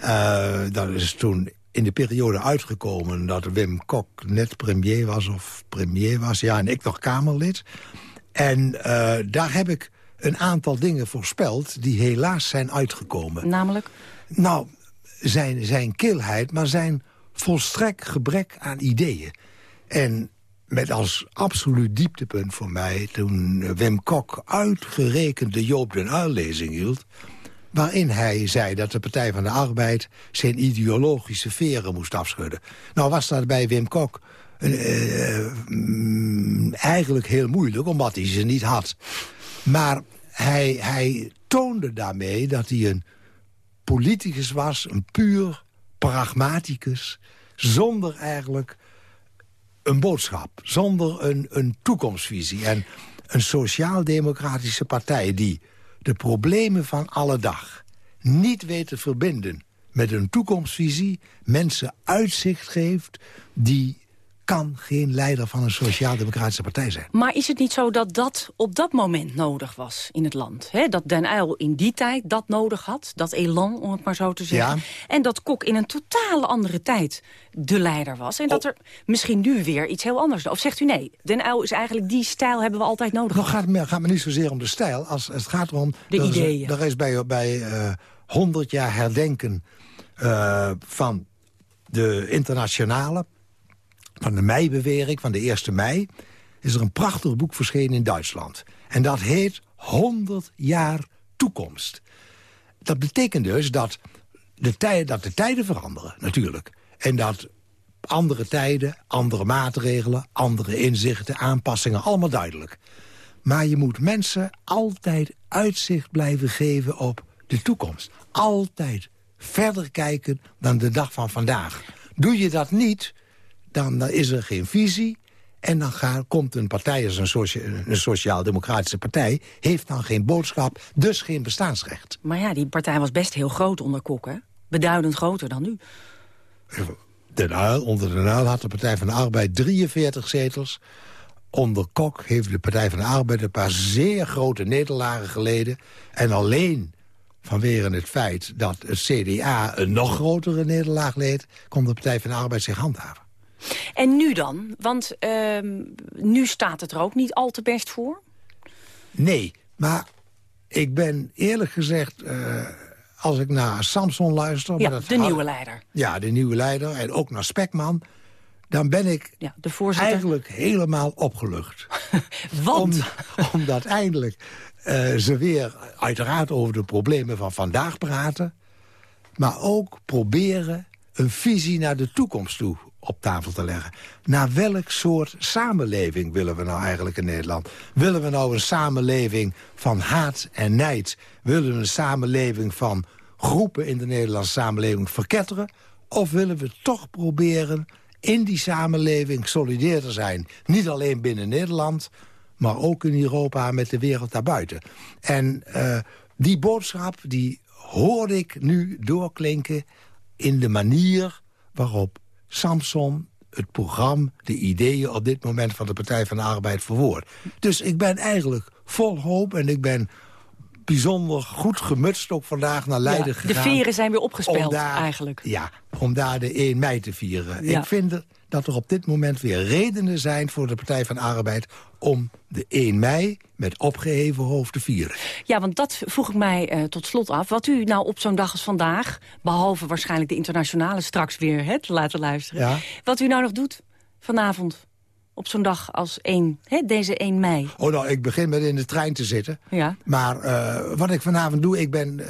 S14: Uh, dat is toen in de periode uitgekomen dat Wim Kok net premier was of premier was. Ja, en ik nog Kamerlid. En uh, daar heb ik een aantal dingen voorspeld die helaas zijn uitgekomen.
S10: Namelijk?
S14: Nou, zijn, zijn kilheid, maar zijn volstrekt gebrek aan ideeën. En met als absoluut dieptepunt voor mij... toen Wim Kok uitgerekend de Joop den Uyl-lezing hield... waarin hij zei dat de Partij van de Arbeid... zijn ideologische veren moest afschudden. Nou was dat bij Wim Kok uh, eigenlijk heel moeilijk... omdat hij ze niet had. Maar hij, hij toonde daarmee dat hij een politicus was... een puur pragmaticus, zonder eigenlijk een boodschap, zonder een, een toekomstvisie. En een sociaal-democratische partij die de problemen van alle dag niet weet te verbinden met een toekomstvisie, mensen uitzicht geeft die kan geen leider van een sociaal-democratische partij zijn.
S10: Maar is het niet zo dat dat op dat moment nodig was in het land? Dat Den Uyl in die tijd dat nodig had, dat elan, om het maar zo te zeggen. En dat Kok in een totale andere tijd de leider was. En dat er misschien nu weer iets heel anders... Of zegt u nee, Den Uyl is eigenlijk die stijl hebben we altijd nodig
S14: Nou, gaat, me, gaat me niet zozeer om de stijl, als het gaat erom...
S10: De ideeën.
S14: Er is bij, bij uh, 100 jaar herdenken uh, van de internationale van de meibewering, van de 1e mei... is er een prachtig boek verschenen in Duitsland. En dat heet 100 jaar toekomst. Dat betekent dus dat de, tij dat de tijden veranderen, natuurlijk. En dat andere tijden, andere maatregelen, andere inzichten, aanpassingen, allemaal duidelijk. Maar je moet mensen altijd uitzicht blijven geven op de toekomst. Altijd verder kijken dan de dag van vandaag. Doe je dat niet, dan, is er geen visie. En dan komt een partij als een, een sociaal-democratische partij... heeft dan geen boodschap, dus geen bestaansrecht.
S10: Maar ja, die partij was best heel groot onder Kok, hè? Beduidend groter dan nu.
S14: De onder de Uyl had de Partij van de Arbeid 43 zetels. Onder Kok heeft de Partij van de Arbeid een paar zeer grote nederlagen geleden. En alleen vanwege het feit dat het CDA een nog grotere nederlaag leed... kon de Partij van de Arbeid zich handhaven.
S10: En nu dan? Want uh, nu staat het er ook niet al te best voor.
S14: Nee, maar ik ben eerlijk gezegd... Uh, als ik naar Samson luister...
S10: Ja, de nieuwe leider.
S14: Ja, de nieuwe leider. En ook naar Spekman. Dan ben ik
S10: ja, de voorzitter...
S14: eigenlijk helemaal opgelucht. *laughs*
S10: Want?
S14: omdat eindelijk uh, ze weer uiteraard over de problemen van vandaag praten... maar ook proberen een visie naar de toekomst toe op tafel te leggen. Naar welk soort samenleving willen we nou eigenlijk in Nederland? Willen we nou een samenleving van haat en nijd? Willen we een samenleving van groepen in de Nederlandse samenleving verketteren? Of willen we toch proberen in die samenleving solidair te zijn? Niet alleen binnen Nederland, maar ook in Europa met de wereld daarbuiten. En uh, die boodschap die hoor ik nu doorklinken in de manier waarop Samson het programma, de ideeën op dit moment van de Partij van de Arbeid verwoord. Dus ik ben eigenlijk vol hoop en ik ben bijzonder goed gemutst ook vandaag naar Leiden ja,
S10: gegaan. De veren zijn weer opgespeeld eigenlijk.
S14: Ja, om daar de 1 mei te vieren. Ik vind dat er op dit moment weer redenen zijn voor de Partij van Arbeid... om de 1 mei met opgeheven hoofd te vieren.
S10: Ja, want dat vroeg ik mij uh, tot slot af. Wat u nou op zo'n dag als vandaag... behalve waarschijnlijk de internationale straks weer hè, te laten luisteren... Ja. wat u nou nog doet vanavond op zo'n dag als 1, hè, deze 1 mei?
S14: Oh, nou, ik begin met in de trein te zitten. Ja. Maar uh, wat ik vanavond doe, ik ben uh,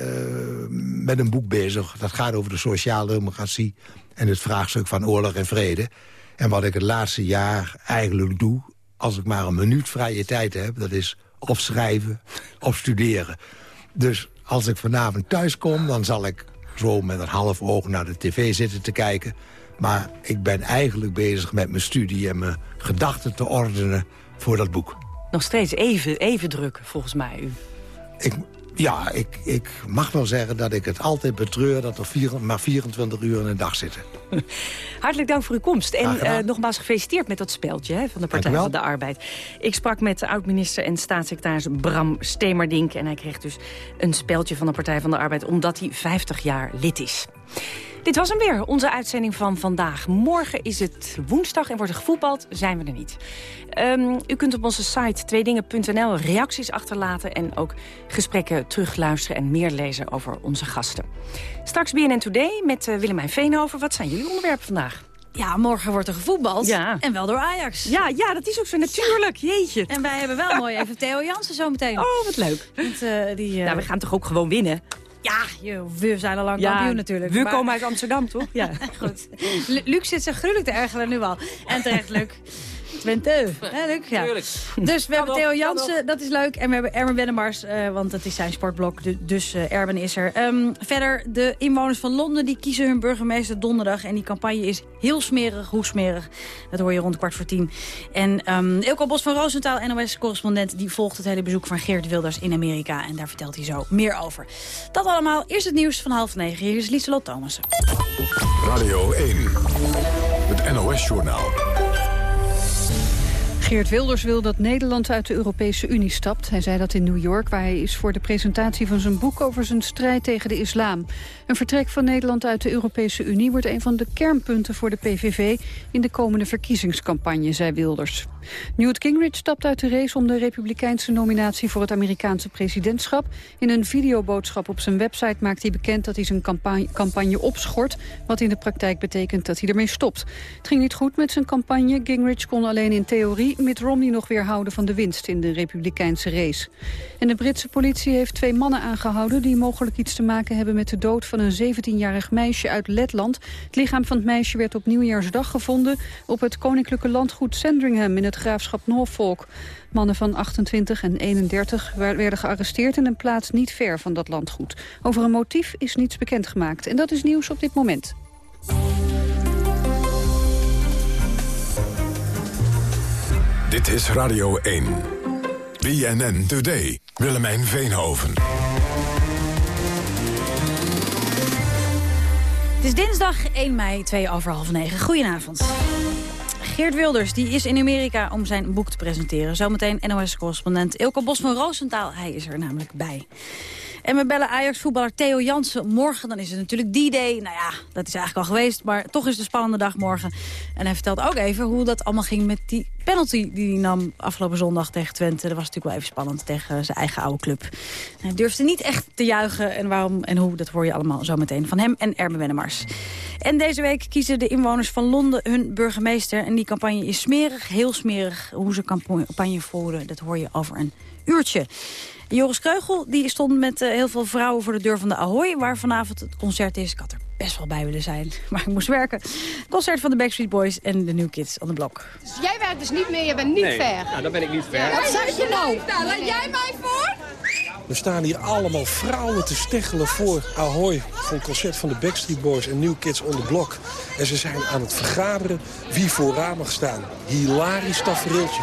S14: met een boek bezig. Dat gaat over de sociale democratie en het vraagstuk van oorlog en vrede. En wat ik het laatste jaar eigenlijk doe, als ik maar een minuut vrije tijd heb... dat is of schrijven of studeren. Dus als ik vanavond thuis kom, dan zal ik zo met een half oog naar de tv zitten te kijken... Maar ik ben eigenlijk bezig met mijn studie en mijn gedachten te ordenen voor dat boek.
S10: Nog steeds even, even druk, volgens mij. U.
S14: Ik, Ja, ik, ik mag wel zeggen dat ik het altijd betreur... dat er vier, maar 24 uur in een dag zitten. *laughs*
S10: Hartelijk dank voor uw komst. En uh, nogmaals gefeliciteerd met dat speldje hè, van de Partij van de Arbeid. Ik sprak met de oud-minister en staatssecretaris Bram Stemerdink... en hij kreeg dus een speldje van de Partij van de Arbeid... omdat hij 50 jaar lid is. Dit was hem weer, onze uitzending van vandaag. Morgen is het woensdag en wordt er gevoetbald, zijn we er niet. Um, u kunt op onze site tweedingen.nl reacties achterlaten... en ook gesprekken terugluisteren en meer lezen over onze gasten. Straks BNN Today met uh, Willemijn Veenhoven. Wat zijn jullie onderwerpen vandaag?
S16: Ja, morgen wordt er gevoetbald. Ja. En wel door Ajax.
S10: Ja, ja, dat is ook zo natuurlijk. Jeetje.
S16: En wij hebben wel mooi even Theo Jansen zometeen.
S10: Oh, wat leuk.
S16: Want, uh, die, uh...
S10: Nou, we gaan toch ook gewoon winnen?
S16: Ja, we zijn al lang ja, kampioen natuurlijk.
S10: We komen uit Amsterdam, toch?
S16: Ja, *laughs* goed. Luc zit zich gruwelijk te ergeren nu al. En terecht, Luc. Twente. Luc? Ja. Dus we hebben Theo Jansen, dat is leuk. En we hebben Erwin Wennemars, uh, want dat is zijn sportblok. Dus uh, Erwin is er. Um, verder, de inwoners van Londen die kiezen hun burgemeester donderdag. En die campagne is heel smerig. Hoe smerig? Dat hoor je rond kwart voor tien. En um, Ilko Bos van Roosentaal, NOS-correspondent... die volgt het hele bezoek van Geert Wilders in Amerika. En daar vertelt hij zo meer over. Dat allemaal. Eerst het nieuws van half negen. Hier is Lieselot Thomassen.
S5: Radio 1. Het NOS-journaal.
S1: Geert Wilders wil dat Nederland uit de Europese Unie stapt. Hij zei dat in New York, waar hij is voor de presentatie van zijn boek over zijn strijd tegen de islam. Een vertrek van Nederland uit de Europese Unie wordt een van de kernpunten voor de PVV in de komende verkiezingscampagne, zei Wilders. Newt Gingrich stapt uit de race om de republikeinse nominatie voor het Amerikaanse presidentschap. In een videoboodschap op zijn website maakt hij bekend dat hij zijn campagne, opschort, wat in de praktijk betekent dat hij ermee stopt. Het ging niet goed met zijn campagne. Gingrich kon alleen in theorie Mitt Romney nog weerhouden van de winst in de republikeinse race. En de Britse politie heeft twee mannen aangehouden... die mogelijk iets te maken hebben met de dood van een 17-jarig meisje uit Letland. Het lichaam van het meisje werd op Nieuwjaarsdag gevonden... op het koninklijke landgoed Sandringham in het graafschap Norfolk. Mannen van 28 en 31 werden gearresteerd in een plaats niet ver van dat landgoed. Over een motief is niets bekendgemaakt. En dat is nieuws op dit moment.
S5: Dit is Radio 1. BNN Today. Willemijn Veenhoven.
S16: Het is dinsdag 1 mei, 2 over half 9. Goedenavond. Geert Wilders die is in Amerika om zijn boek te presenteren. Zometeen NOS-correspondent Ilko Bos van Roosentaal. Hij is er namelijk bij. En we bellen Ajax-voetballer Theo Jansen. Morgen dan is het natuurlijk D-Day. Nou ja, dat is eigenlijk al geweest, maar toch is het een spannende dag morgen. En hij vertelt ook even hoe dat allemaal ging met die penalty die hij nam afgelopen zondag tegen Twente. Dat was natuurlijk wel even spannend tegen zijn eigen oude club. Hij durfde niet echt te juichen en waarom en hoe, dat hoor je allemaal zo meteen van hem en Erben Wennemars. En deze week kiezen de inwoners van Londen hun burgemeester. En die campagne is smerig, heel smerig. Hoe ze campagne voeren, dat hoor je over een uurtje. Joris Kreugel die stond met uh, heel veel vrouwen voor de deur van de Ahoy... waar vanavond het concert is. Ik had er best wel bij willen zijn, *laughs* maar ik moest werken. Concert van de Backstreet Boys en de New Kids on the Block.
S17: Dus jij werkt dus niet meer, je bent niet
S18: nee.
S17: ver?
S18: Nou, dan ben ik niet ver.
S17: Wat zeg je nou? nou? Laat jij mij voor?
S11: Er staan hier allemaal vrouwen te steggelen voor Ahoy... voor een concert van de Backstreet Boys en New Kids on the Block. En ze zijn aan het vergaderen wie vooraan mag staan. Hilarisch tafereeltje.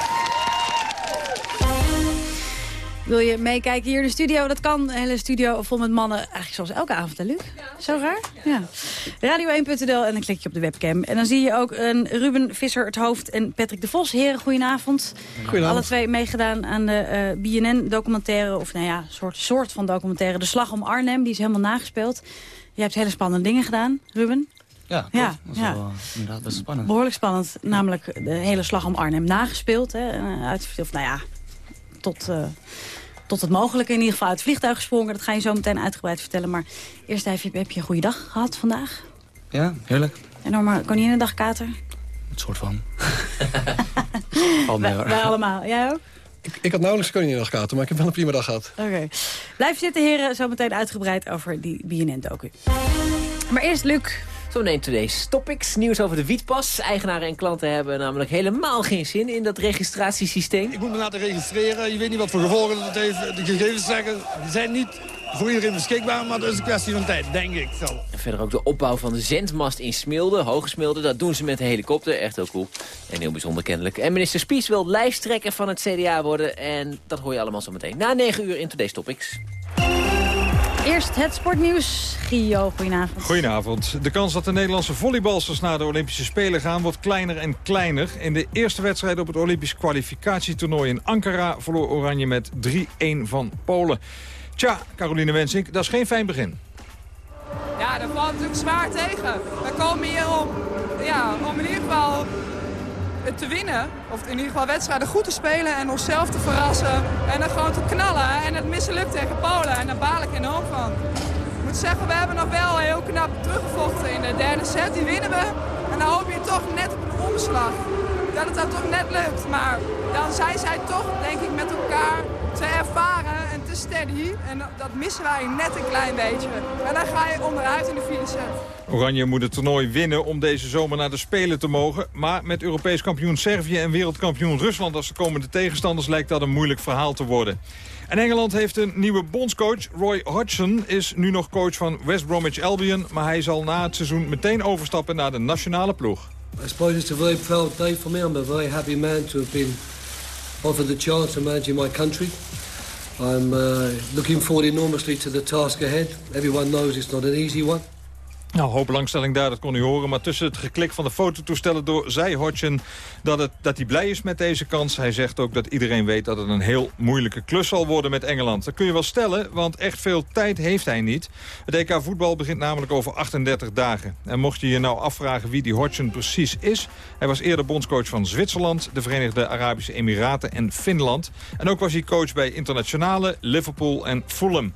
S16: Wil je meekijken hier in de studio? Dat kan. De hele studio vol met mannen. Eigenlijk zoals elke avond, hè, Luc? Zo raar? Ja. Radio1.nl en dan klik je op de webcam. En dan zie je ook een Ruben Visser, het hoofd, en Patrick de Vos. Heren, goedenavond.
S11: Goedenavond.
S16: Alle twee meegedaan aan de uh, BNN-documentaire. Of nou ja, soort, soort van documentaire. De Slag om Arnhem, die is helemaal nagespeeld. Je hebt hele spannende dingen gedaan, Ruben.
S19: Ja, klopt. ja, dat is ja. wel inderdaad best spannend.
S16: Behoorlijk spannend. Namelijk de hele Slag om Arnhem nagespeeld. Hè. Uit, of nou ja, tot... Uh, tot het mogelijke in ieder geval uit het vliegtuig gesprongen. Dat ga je zo meteen uitgebreid vertellen. Maar eerst even, heb je een goede dag gehad vandaag?
S19: Ja, heerlijk.
S16: Enorme Koninginnedag kater?
S19: Het soort van. *laughs*
S16: Al wij, wij allemaal. Jij ook?
S11: Ik, ik had nauwelijks Koninginnedag kater, maar ik heb wel een prima dag gehad.
S16: Oké. Blijf zitten heren, zo meteen uitgebreid over die BNN-docu. Maar eerst Luc,
S20: zo neemt today's topics. Nieuws over de wietpas. Eigenaren en klanten hebben namelijk helemaal geen zin in dat registratiesysteem.
S21: Ik moet me laten registreren. Je weet niet wat voor gevolgen dat heeft. De gegevens zeggen, zijn niet voor iedereen beschikbaar, maar dat is een kwestie van tijd, denk ik zo.
S20: En verder ook de opbouw van de zendmast in Smilde, Hogesmilde. Dat doen ze met een helikopter, echt heel cool. En heel bijzonder kennelijk. En minister Spies wil lijsttrekker van het CDA worden. En dat hoor je allemaal zo meteen. Na 9 uur in Today's Topics.
S16: Eerst het sportnieuws. Gio, goedenavond.
S18: Goedenavond. De kans dat de Nederlandse volleybalsters naar de Olympische Spelen gaan... wordt kleiner en kleiner. In de eerste wedstrijd op het Olympisch kwalificatietoernooi in Ankara... verloor Oranje met 3-1 van Polen. Tja, Caroline Wensink, dat is geen fijn begin.
S22: Ja, dat valt natuurlijk zwaar tegen. We komen hier om, ja, om in ieder geval het te winnen. Of in ieder geval wedstrijden goed te spelen en onszelf te verrassen. En dan gewoon te knallen. En het mislukt tegen Polen. En daar baal ik enorm van. Ik moet zeggen, we hebben nog wel heel knap teruggevochten in de derde set. Die winnen we. En dan hoop je toch net op een omslag. Dat het dan toch net lukt. Maar dan zijn zij toch, denk ik, met elkaar te ervaren en te steady. En dat missen wij net een klein beetje. En dan ga je onderuit in de vierde set.
S18: Oranje moet het toernooi winnen om deze zomer naar de Spelen te mogen. Maar met Europees kampioen Servië en wereldkampioen Rusland als de komende tegenstanders lijkt dat een moeilijk verhaal te worden. En Engeland heeft een nieuwe bondscoach. Roy Hodgson is nu nog coach van West Bromwich Albion. Maar hij zal na het seizoen meteen overstappen naar de nationale ploeg.
S23: I suppose it's a very proud day for me. I'm a very happy man to have been offered the chance of managing my country. I'm uh, looking forward enormously to the task ahead. Everyone knows it's not an easy one.
S18: Nou, hoop belangstelling daar, dat kon u horen. Maar tussen het geklik van de fototoestellen door zei Hodgson dat, het, dat hij blij is met deze kans. Hij zegt ook dat iedereen weet dat het een heel moeilijke klus zal worden met Engeland. Dat kun je wel stellen, want echt veel tijd heeft hij niet. Het EK voetbal begint namelijk over 38 dagen. En mocht je je nou afvragen wie die Hodgson precies is... hij was eerder bondscoach van Zwitserland, de Verenigde Arabische Emiraten en Finland. En ook was hij coach bij Internationale, Liverpool en Fulham.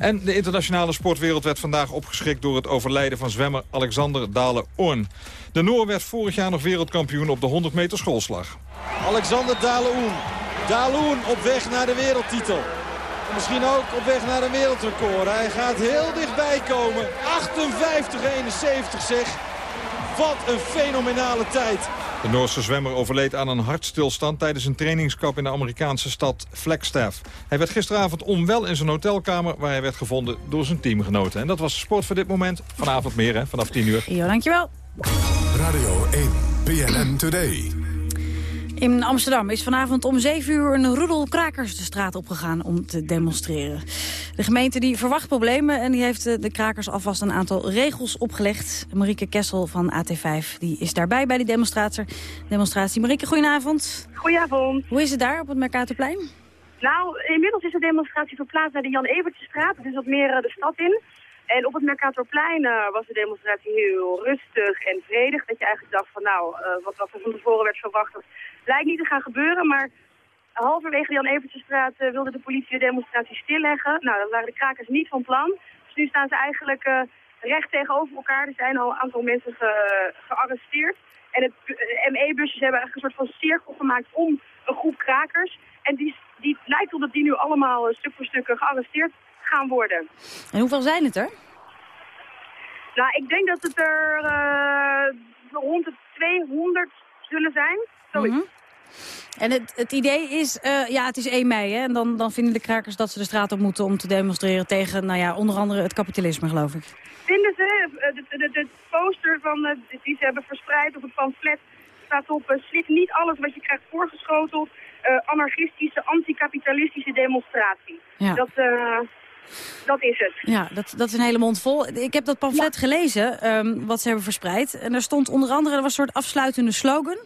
S18: En de internationale sportwereld werd vandaag opgeschrikt... door het overlijden van zwemmer Alexander Dale-Oorn. De Noor werd vorig jaar nog wereldkampioen op de 100 meter schoolslag.
S24: Alexander Dale-Oorn. Dale-Oorn op weg naar de wereldtitel. Misschien ook op weg naar een wereldrecord. Hij gaat heel dichtbij komen. 58-71 zeg. Wat een fenomenale tijd.
S18: De Noorse zwemmer overleed aan een hartstilstand tijdens een trainingskamp in de Amerikaanse stad Flagstaff. Hij werd gisteravond onwel in zijn hotelkamer waar hij werd gevonden door zijn teamgenoten. En dat was sport voor dit moment. Vanavond meer, hè, vanaf 10 uur.
S16: Jo, dankjewel.
S5: Radio 1, PNN Today.
S16: In Amsterdam is vanavond om 7 uur een roedel krakers de straat opgegaan om te demonstreren. De gemeente die verwacht problemen en die heeft de krakers alvast een aantal regels opgelegd. Marieke Kessel van AT5 die is daarbij bij die demonstratie. demonstratie. Marieke, goedenavond.
S25: Goedenavond.
S16: Hoe is het daar op het Mercatorplein?
S25: Nou, inmiddels is de demonstratie verplaatst naar de Jan Evertsestraat. Dus wat meer eh, de stad in. En op het Mercatorplein uh, was de demonstratie heel rustig en vredig. Dat je eigenlijk dacht van nou, uh, wat, wat er van tevoren werd verwacht, dat lijkt niet te gaan gebeuren. Maar halverwege de Jan Evertsestraat uh, wilde de politie de demonstratie stilleggen. Nou, dat waren de krakers niet van plan. Dus nu staan ze eigenlijk recht tegenover elkaar. Er zijn al een aantal mensen ge gearresteerd. En het ME-busjes hebben eigenlijk een soort van cirkel gemaakt om een groep krakers. En die, die lijkt erop dat die nu allemaal stuk voor stuk gearresteerd gaan worden.
S16: En hoeveel zijn het er?
S25: Nou, ik denk dat het er uh, rond de 200 zullen zijn. Zoiets. Mm -hmm.
S16: En het, het idee is, uh, ja, het is 1 mei, hè? En dan, dan vinden de krakers dat ze de straat op moeten om te demonstreren tegen, nou ja, onder andere het kapitalisme, geloof ik.
S25: Vinden ze, de, de, de poster van, uh, die ze hebben verspreid op het pamflet staat op, uh, slik niet alles wat je krijgt voorgeschoteld, anarchistische, anticapitalistische demonstratie.
S16: Ja.
S25: Dat, dat is het.
S16: Ja, dat, dat is een hele mond vol. Ik heb dat pamflet ja. gelezen, um, wat ze hebben verspreid. En daar stond onder andere, er was een soort afsluitende slogan.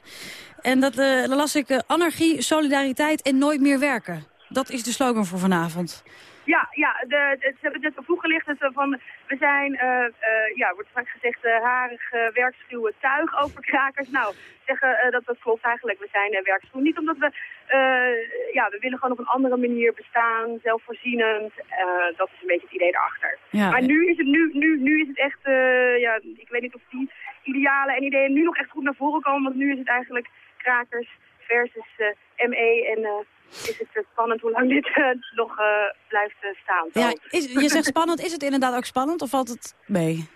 S16: En dat, uh, daar las ik uh, anarchie, solidariteit en nooit meer werken. Dat is de slogan voor vanavond.
S25: Ja, ja de, de, ze hebben het net toegelicht dat van, we zijn, uh, ja, wordt vaak gezegd, harig, werkschuwe tuig over krakers. Nou, zeggen dat dat klopt eigenlijk. We zijn werkschuw. Niet omdat we, ja, we willen gewoon op een andere manier bestaan, zelfvoorzienend. dat is een beetje het idee erachter.
S16: Ja.
S25: Maar nu is het, nu, nu, nu is het echt, ja, ik weet niet of die idealen en ideeën nu nog echt goed naar voren komen. Want nu is het eigenlijk krakers versus ME en is het spannend hoe lang *laughs* dit uh, nog uh, blijft staan.
S16: Ja, is, je zegt spannend. Is het inderdaad ook spannend of valt het mee?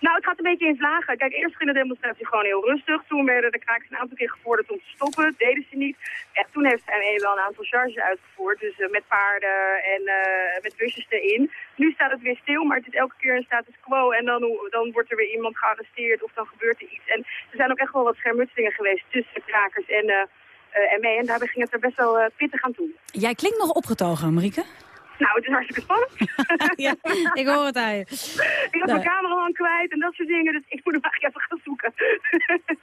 S25: Nou, het gaat een beetje in vlagen. Kijk, eerst ging de demonstratie gewoon heel rustig. Toen werden de krakers een aantal keer gevorderd om te stoppen. Dat deden ze niet. En toen heeft ME wel een aantal charges uitgevoerd. Dus met paarden en met busjes erin. Nu staat het weer stil, maar het is elke keer een status quo. En dan, dan wordt er weer iemand gearresteerd of dan gebeurt er iets. En er zijn ook echt wel wat schermutselingen geweest tussen de krakers en... Uh, en mee. En daarbij ging het er best wel uh, pittig aan toe.
S16: Jij klinkt nog opgetogen, Marieke.
S25: Nou, het is hartstikke spannend. *laughs*
S16: ja, ik hoor het aan je.
S25: Ik had
S16: Nou.
S25: mijn cameraman kwijt en dat soort dingen, dus ik moet hem eigenlijk even gaan zoeken. *laughs*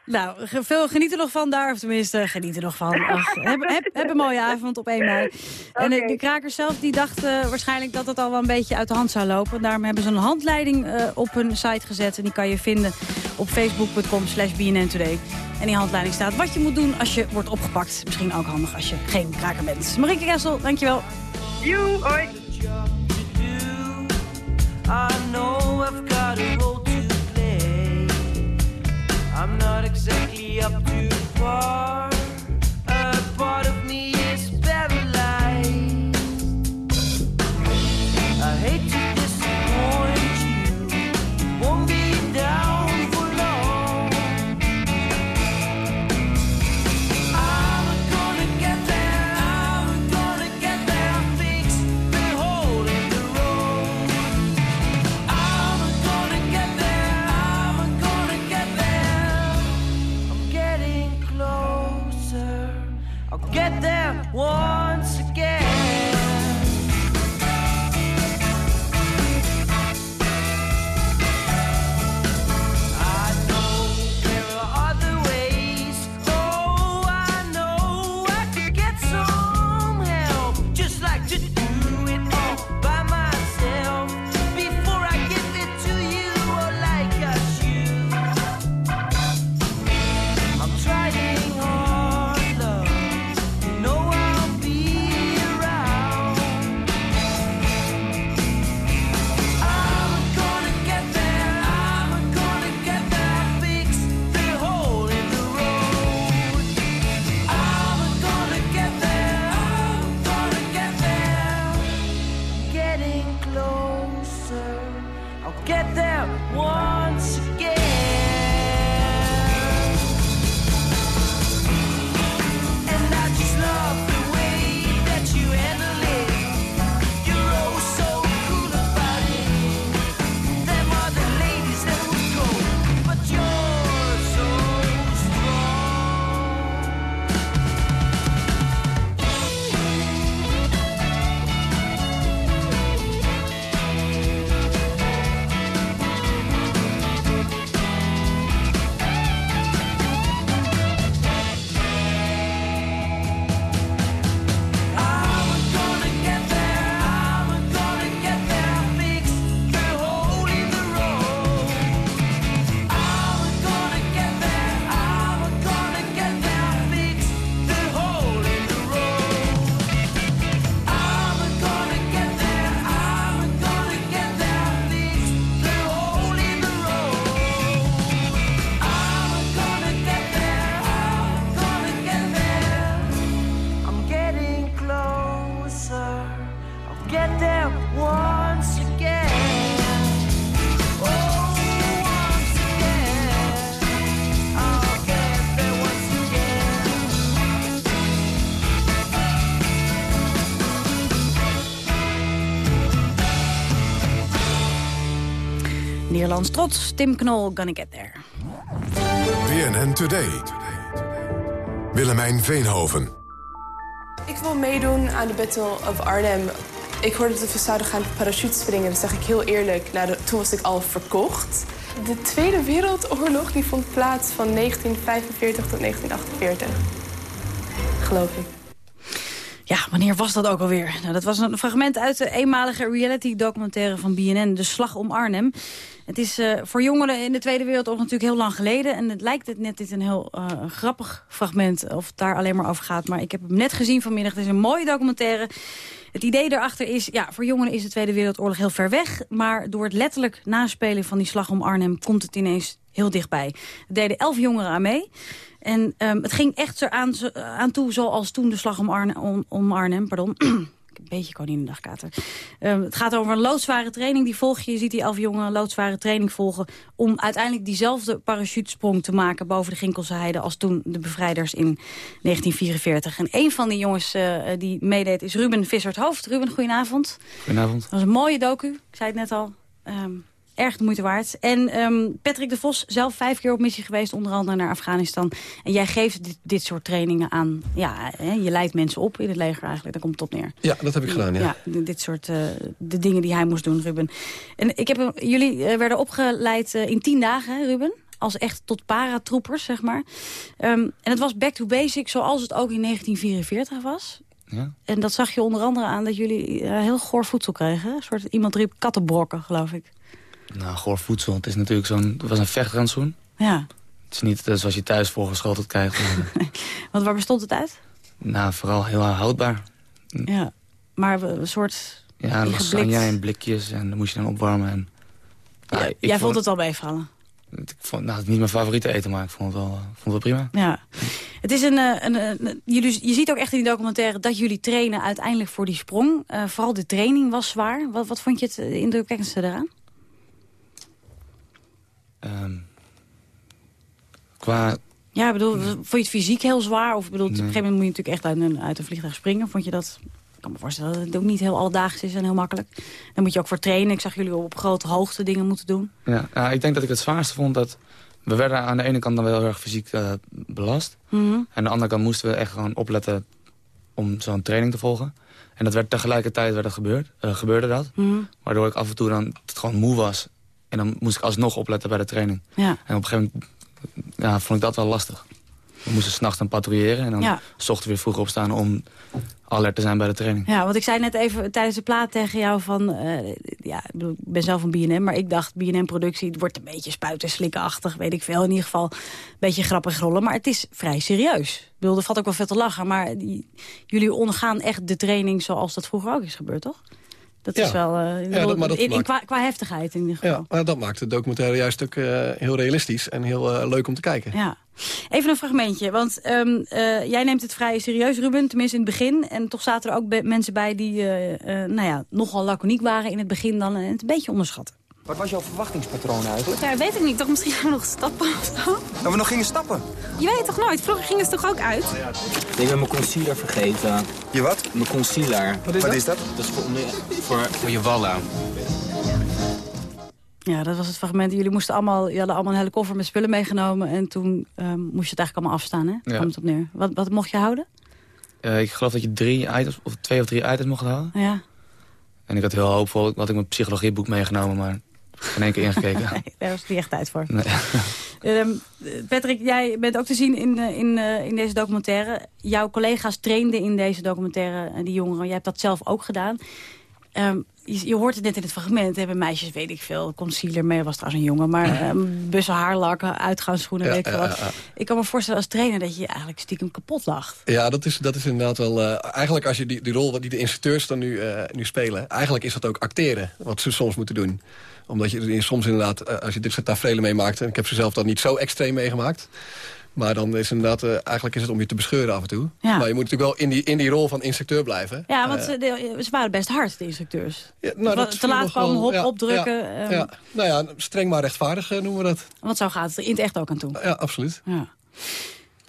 S16: Nou, veel, geniet er nog van daar, of tenminste, geniet er nog van. Ach, heb, heb, heb een mooie avond op 1 mei. En de, de krakers zelf, die dachten waarschijnlijk dat het al wel een beetje uit de hand zou lopen. Daarom hebben ze een handleiding eh, op hun site gezet. En die kan je vinden op facebook.com slash BNN Today. En die handleiding staat wat je moet doen als je wordt opgepakt. Misschien ook handig als je geen kraker bent. Marieke Kessel, dankjewel.
S25: Joe, hoi.
S26: I know I've got a role to play. I'm not exactly up to. A part of there
S16: Nederlands trots, Tim Knol, Gonna Get There.
S5: BNN Today. Willemijn Veenhoven.
S27: Ik wil meedoen aan de Battle of Arnhem. Ik hoorde dat we zouden gaan parachutespringen. Dat zeg ik heel eerlijk. Nou, de- toen was ik al verkocht. De Tweede Wereldoorlog die vond plaats van 1945 tot 1948. Geloof ik.
S16: Ja, wanneer was dat ook alweer? Nou, dat was een fragment uit de eenmalige reality-documentaire van BNN, De Slag om Arnhem. Het is eh, voor jongeren in de Tweede Wereldoorlog natuurlijk heel lang geleden. En het lijkt het net dit een heel eh, grappig fragment, of het daar alleen maar over gaat. Maar ik heb hem net gezien vanmiddag. Het is een mooie documentaire. Het idee daarachter is, ja, voor jongeren is de Tweede Wereldoorlog heel ver weg. Maar door het letterlijk naspelen van die slag om Arnhem komt het ineens heel dichtbij. Er deden elf jongeren aan mee. En ehm, het ging echt zo aan, toe zoals toen de slag om, Arne, om, om Arnhem. Pardon. *clears throat* Een beetje koningendagkater. Ehm het gaat over een loodzware training. Die volg je. Je ziet die elf jongeren een loodzware training volgen... om uiteindelijk diezelfde parachutesprong te maken... boven de Ginkelse Heide als toen de bevrijders in 1944. En een van die jongens eh, die meedeed is Ruben Vissert Hoofd. Ruben, goedenavond.
S19: Goedenavond.
S16: Dat was een mooie docu. Ik zei het net al. Ehm, erg de moeite waard. En ehm, Patrick de Vos, zelf vijf keer op missie geweest, onder andere naar Afghanistan. En jij geeft dit, dit soort trainingen aan. Ja, hè, je leidt mensen op in het leger eigenlijk, daar komt het op neer.
S28: Ja, dat heb ik gedaan, ja.
S16: Ja, dit soort uh, de dingen die hij moest doen, Ruben. En ik heb, jullie uh, werden opgeleid uh, in tien dagen, hè, Ruben? Als echt tot paratroepers, zeg maar. Um, en het was back to basic, zoals het ook in 1944 was.
S19: Ja.
S16: En dat zag je onder andere aan dat jullie uh, heel goor voedsel kregen. Een soort, iemand riep kattenbrokken, geloof ik.
S19: Nou, goor voedsel. Het is natuurlijk zo'n... Het was een vechtrantsoen.
S16: Ja.
S19: Het is niet zoals je thuis voorgeschoteld krijgt. *laughs*
S16: Want waar bestond het uit?
S19: Nou, vooral heel houdbaar.
S16: Ja, maar een soort...
S19: Ja, lasagne in blikjes en dan moest je dan opwarmen. En,
S16: nou, ja, jij vond, vond het al meevallen?
S19: Ik vond, nou, het is niet mijn favoriete eten, maar ik vond het wel, vond het wel prima.
S16: Ja. Het is een, een, een, jullie, je ziet ook echt in die documentaire dat jullie trainen uiteindelijk voor die sprong. Uh, vooral de training was zwaar. Wat, wat vond je het indrukwekkendste daaraan?
S19: Um, qua...
S16: Ja, ik bedoel, vond je het fysiek heel zwaar? Of bedoel, nee. op een gegeven moment moet je natuurlijk echt uit een, uit een vliegtuig springen. Vond je dat... Ik kan me voorstellen dat het ook niet heel alledaags is en heel makkelijk. Dan moet je ook voor trainen. Ik zag jullie op grote hoogte dingen moeten doen.
S19: Ja, nou, ik denk dat ik het zwaarste vond dat... We werden aan de ene kant dan wel heel erg fysiek uh, belast.
S16: Mm -hmm.
S19: En aan de andere kant moesten we echt gewoon opletten om zo'n training te volgen. En dat werd tegelijkertijd werd dat gebeurd, uh, gebeurde dat.
S16: Mm -hmm.
S19: Waardoor ik af en toe dan gewoon moe was. En dan moest ik alsnog opletten bij de training.
S16: Ja.
S19: En op een gegeven moment ja, vond ik dat wel lastig. We moesten s'nachts dan patrouilleren en dan
S16: ja.
S19: zochten weer vroeg opstaan om alert te zijn bij de training.
S16: Ja, want ik zei net even tijdens de plaat tegen jou van... Uh, ja, ik, ben zelf van B&M, maar ik dacht B&M-productie... het wordt een beetje spuiten en slikkenachtig, weet ik veel. In ieder geval een beetje grappig rollen, maar het is vrij serieus. Ik bedoel, er valt ook wel veel te lachen, maar die, jullie ondergaan echt de training... zoals dat vroeger ook is gebeurd, toch? Dat
S28: ja.
S16: is wel uh,
S28: ja, dat, maar dat
S16: in, qua, qua, heftigheid in ieder geval.
S28: Ja, maar dat maakt de documentaire juist ook uh, heel realistisch en heel uh, leuk om te kijken.
S16: Ja. Even een fragmentje, want um, jij neemt het vrij serieus, Ruben, tenminste in het begin. En toch zaten er ook mensen bij die nou ja, nogal laconiek waren in het begin dan en het een beetje onderschatten.
S29: Wat was jouw verwachtingspatroon eigenlijk?
S30: Ja, weet ik niet. Toch misschien gaan we nog stappen of zo?
S29: Dat we nog gingen stappen?
S30: Je weet toch nooit? Vroeger gingen ze toch ook uit?
S31: Ik ben mijn concealer vergeten.
S29: Je wat?
S31: Mijn concealer.
S29: Wat is,
S31: wat
S29: dat?
S31: is dat? Dat is voor, voor, voor je wallen.
S16: Ja, dat was het fragment. Jullie moesten allemaal, je hadden allemaal een hele koffer met spullen meegenomen. En toen um, moest je het eigenlijk allemaal afstaan, hè?
S19: Ja.
S16: Het op neer. Wat, wat mocht je houden?
S19: Uh, ik geloof dat je drie items, of twee of drie items mocht houden.
S16: Ja.
S19: En ik had heel hoopvol, had ik mijn psychologieboek meegenomen, maar geen één keer ingekeken. *laughs*
S16: nee, daar was niet echt tijd voor.
S19: Nee.
S16: um, *laughs* Patrick, jij bent ook te zien in, in, uh, in deze documentaire. Jouw collega's trainden in deze documentaire uh, die jongeren. Jij hebt dat zelf ook gedaan. Um, je, je, hoort het net in het fragment. Hebben meisjes, weet ik veel, concealer mee, was trouwens een jongen. Maar um, *laughs* bussen, haarlakken, uitgaansschoenen,
S28: ja,
S16: weet ik veel
S28: ja,
S16: wat.
S28: ja.
S16: Ik kan me voorstellen als trainer dat je je eigenlijk stiekem kapot lacht.
S28: Ja, dat is, dat is inderdaad wel... Uh, eigenlijk als je die, die rol die de instructeurs dan nu, uh, nu spelen... eigenlijk is dat ook acteren, wat ze soms moeten doen omdat je soms inderdaad, als je dit soort tafereelen meemaakt... en ik heb ze zelf dan niet zo extreem meegemaakt... Maar dan is inderdaad, uh, eigenlijk is het om je te bescheuren af en toe.
S16: Ja.
S28: Maar je moet natuurlijk wel in die, in die rol van instructeur blijven.
S16: Ja, want uh, ze, ze, waren best hard, de instructeurs.
S28: Ja, nou,
S16: dat te laat komen, hop,
S28: ja,
S16: opdrukken.
S28: Ja,
S16: um,
S28: ja. Nou ja, streng maar rechtvaardig uh, noemen we dat.
S16: Want zo gaat het er in het echt ook aan toe.
S28: Ja, absoluut.
S16: Ja.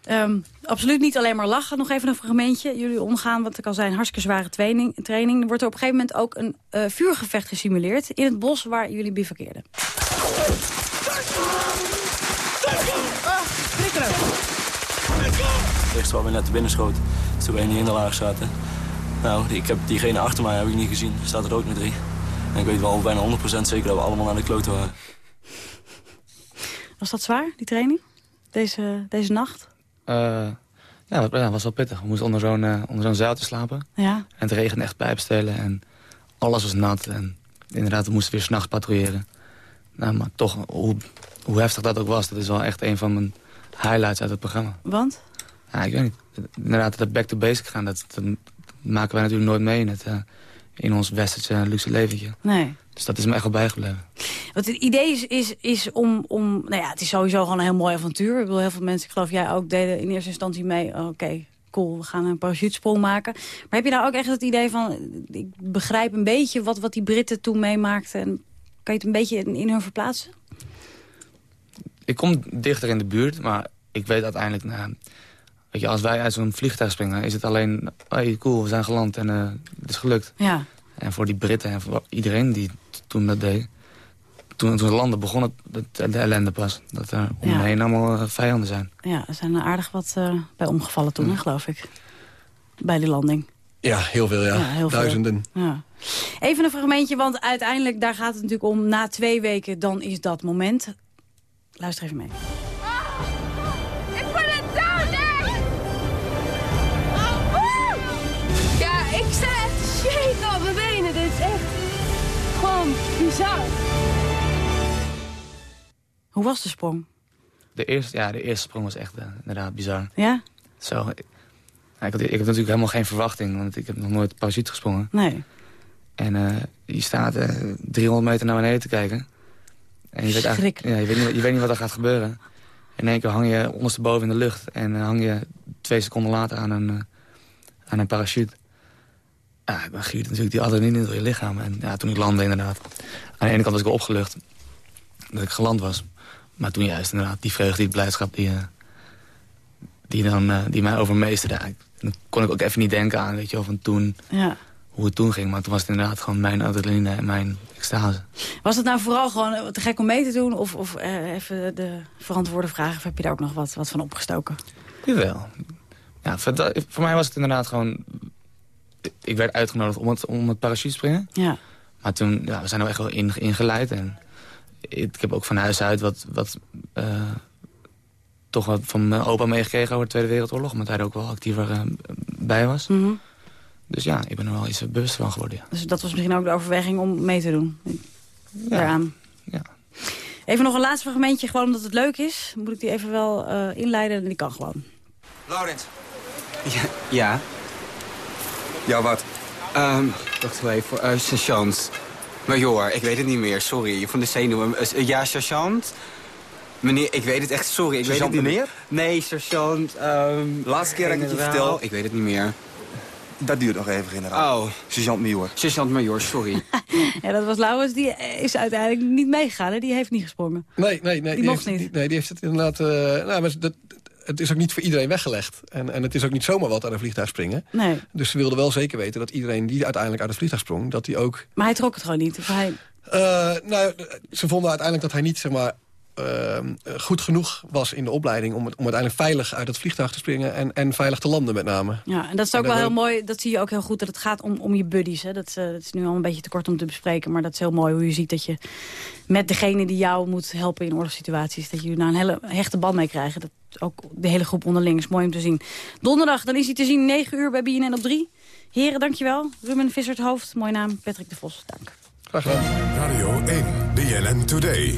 S16: Um, absoluut niet alleen maar lachen. Nog even een fragmentje. Jullie omgaan, ik al zei, een hartstikke zware training. training. Er wordt er op een gegeven moment ook een uh, vuurgevecht gesimuleerd... in het bos waar jullie bivakkeerden.
S31: Eerst waar we net binnen schoten, toen we in die hinderlaag zaten. Nou, ik heb diegene achter mij heb ik niet gezien. Er staat er ook nog drie. En ik weet wel bijna 100% zeker dat we allemaal aan de kloten waren.
S16: Was dat zwaar, die training? Deze, deze nacht?
S19: Uh, ja, dat was wel pittig. We moesten onder zo'n uh, onder zo'n zeiltje slapen.
S16: Ja.
S19: En het regende echt pijpstelen en alles was nat. En inderdaad, we moesten weer s'nachts patrouilleren. Nou, maar toch, hoe, hoe heftig dat ook was, dat is wel echt een van mijn highlights uit het programma.
S16: Want?
S19: Ja, ik weet niet. Inderdaad, dat back to basic gaan, dat, dat maken wij natuurlijk nooit mee in, het, uh, in ons westerse luxe leventje.
S16: Nee.
S19: Dus dat is me echt wel bijgebleven.
S16: Want het idee is, is, is om, om... Nou ja, het is sowieso gewoon een heel mooi avontuur. Ik bedoel, heel veel mensen, ik geloof jij ook, deden in eerste instantie mee... Oké, okay, cool, we gaan een parachutesprong maken. Maar heb je nou ook echt het idee van... Ik begrijp een beetje wat, wat die Britten toen meemaakten... en kan je het een beetje in, in hun verplaatsen?
S19: Ik kom dichter in de buurt, maar ik weet uiteindelijk... Nou, weet je, als wij uit zo'n vliegtuig springen, is het alleen... Hey, cool, we zijn geland en uh, het is gelukt.
S16: Ja.
S19: En voor die Britten en voor iedereen die toen dat deed... toen, toen landen begon het, het- de ellende pas. Dat er om
S16: Ja.
S19: me heen allemaal eh, vijanden zijn.
S16: Ja, er zijn er aardig wat eh, bij omgevallen toen, geloof ik. Bij die landing.
S28: Ja, heel veel, ja.
S16: Ja, heel veel.
S28: Duizenden.
S16: Ja. Even een fragmentje, want uiteindelijk, daar gaat het natuurlijk om... na twee weken, dan is dat moment. Luister even mee.
S17: Bizar.
S16: Hoe was de sprong?
S19: De eerste, ja, de eerste sprong was echt eh, inderdaad bizar.
S16: Ja?
S19: Zo, ik, ik, had, ik heb natuurlijk helemaal geen verwachting, want ik heb nog nooit parachute gesprongen.
S16: Nee.
S19: En eh, je staat eh 300 meter naar beneden te kijken. En je weet, eigenlijk, ja, je, weet niet, je weet niet wat er gaat gebeuren. In één keer hang je ondersteboven in de lucht en eh, hang je twee seconden later aan een, eh, aan een parachute. Ja, dan giert natuurlijk die adrenaline door je lichaam. En ja, toen ik landde inderdaad. Aan de ene kant was ik wel opgelucht dat ik geland was. Maar toen juist inderdaad die vreugde, die blijdschap die, eh, die, dan, eh, die mij overmeesterde. Ik- Dan kon ik ook even niet denken aan, weet je wel, van toen,
S16: Ja.
S19: hoe het toen ging. Maar toen was het inderdaad gewoon mijn adrenaline en mijn extase.
S16: Was het nou vooral gewoon eh, te gek om mee te doen? Of, of eh, even de verantwoorde vragen? Of heb je daar ook nog wat, wat van opgestoken?
S19: Jawel. Ja, voor mij was het inderdaad gewoon... Ik werd uitgenodigd om het, om het parachute springen.
S16: Ja.
S19: Maar toen, ja, we zijn er echt wel in, ingeleid. En ik heb ook van huis uit wat, wat eh, toch wat van mijn opa meegekregen over de Tweede Wereldoorlog. Omdat hij er ook wel actiever eh, bij was.
S16: Mhm.
S19: Dus ja, ik ben er wel iets bewust van geworden. Ja.
S16: Dus dat was misschien ook de overweging om mee te doen. Daaraan.
S19: Ja.
S16: Even nog een laatste fragmentje, gewoon omdat het leuk is. Moet ik die even wel eh, inleiden en die kan gewoon.
S32: Laurens. Ja. Ja, ja wat? Ehm wacht wel even. Uh, sergeant. Major, ik weet het niet meer. Sorry, van de zenuwen. Eh, ja, sergeant. Meneer, ik weet het echt. Sorry, ik
S29: Sergeant
S32: weet het niet meer. Nee, sergeant. ehm
S29: Laatste keer dat ik het je vertel.
S32: Ik weet het niet meer.
S29: Dat duurt nog even, generaal.
S32: Oh.
S29: Sergeant Major.
S32: Sergeant Major, sorry. *laughs*
S16: Ja, dat was Lauwers, die is uiteindelijk niet meegegaan. Hè? Die heeft niet gesprongen.
S28: Nee, nee, nee.
S16: Die mocht
S28: heeft,
S16: niet.
S28: Nee, die heeft het inderdaad... eh, nou, maar dat, het is ook niet voor iedereen weggelegd. En, en het is ook niet zomaar wat aan een vliegtuig springen.
S16: Nee.
S28: Dus ze wilden wel zeker weten dat iedereen die uiteindelijk uit het vliegtuig sprong... dat die ook...
S16: Maar hij trok het gewoon niet. Of hij...
S28: Eh, nou, ze vonden uiteindelijk dat hij niet zeg maar, eh, goed genoeg was in de opleiding... om, het- om uiteindelijk veilig uit het vliegtuig te springen... en, en veilig te landen met name.
S16: Ja, en dat is ook wel heel mooi. Dat zie je ook heel goed, dat het gaat om, om je buddies. Hè. Dat, eh, dat is nu al een beetje te kort om te bespreken. Maar dat is heel mooi hoe je ziet dat je met degene die jou moet helpen in oorlogssituaties... dat jullie daar een hele hechte band mee krijgen. Dat ook de hele groep onderling is mooi om te zien. Donderdag, dan is hij te zien, 9 uur bij BNN op 3. Heren, dankjewel. Ruben Visser het hoofd, mooi naam. Patrick de Vos, dank.
S28: Graag gedaan.
S5: Radio 1, BNN Today.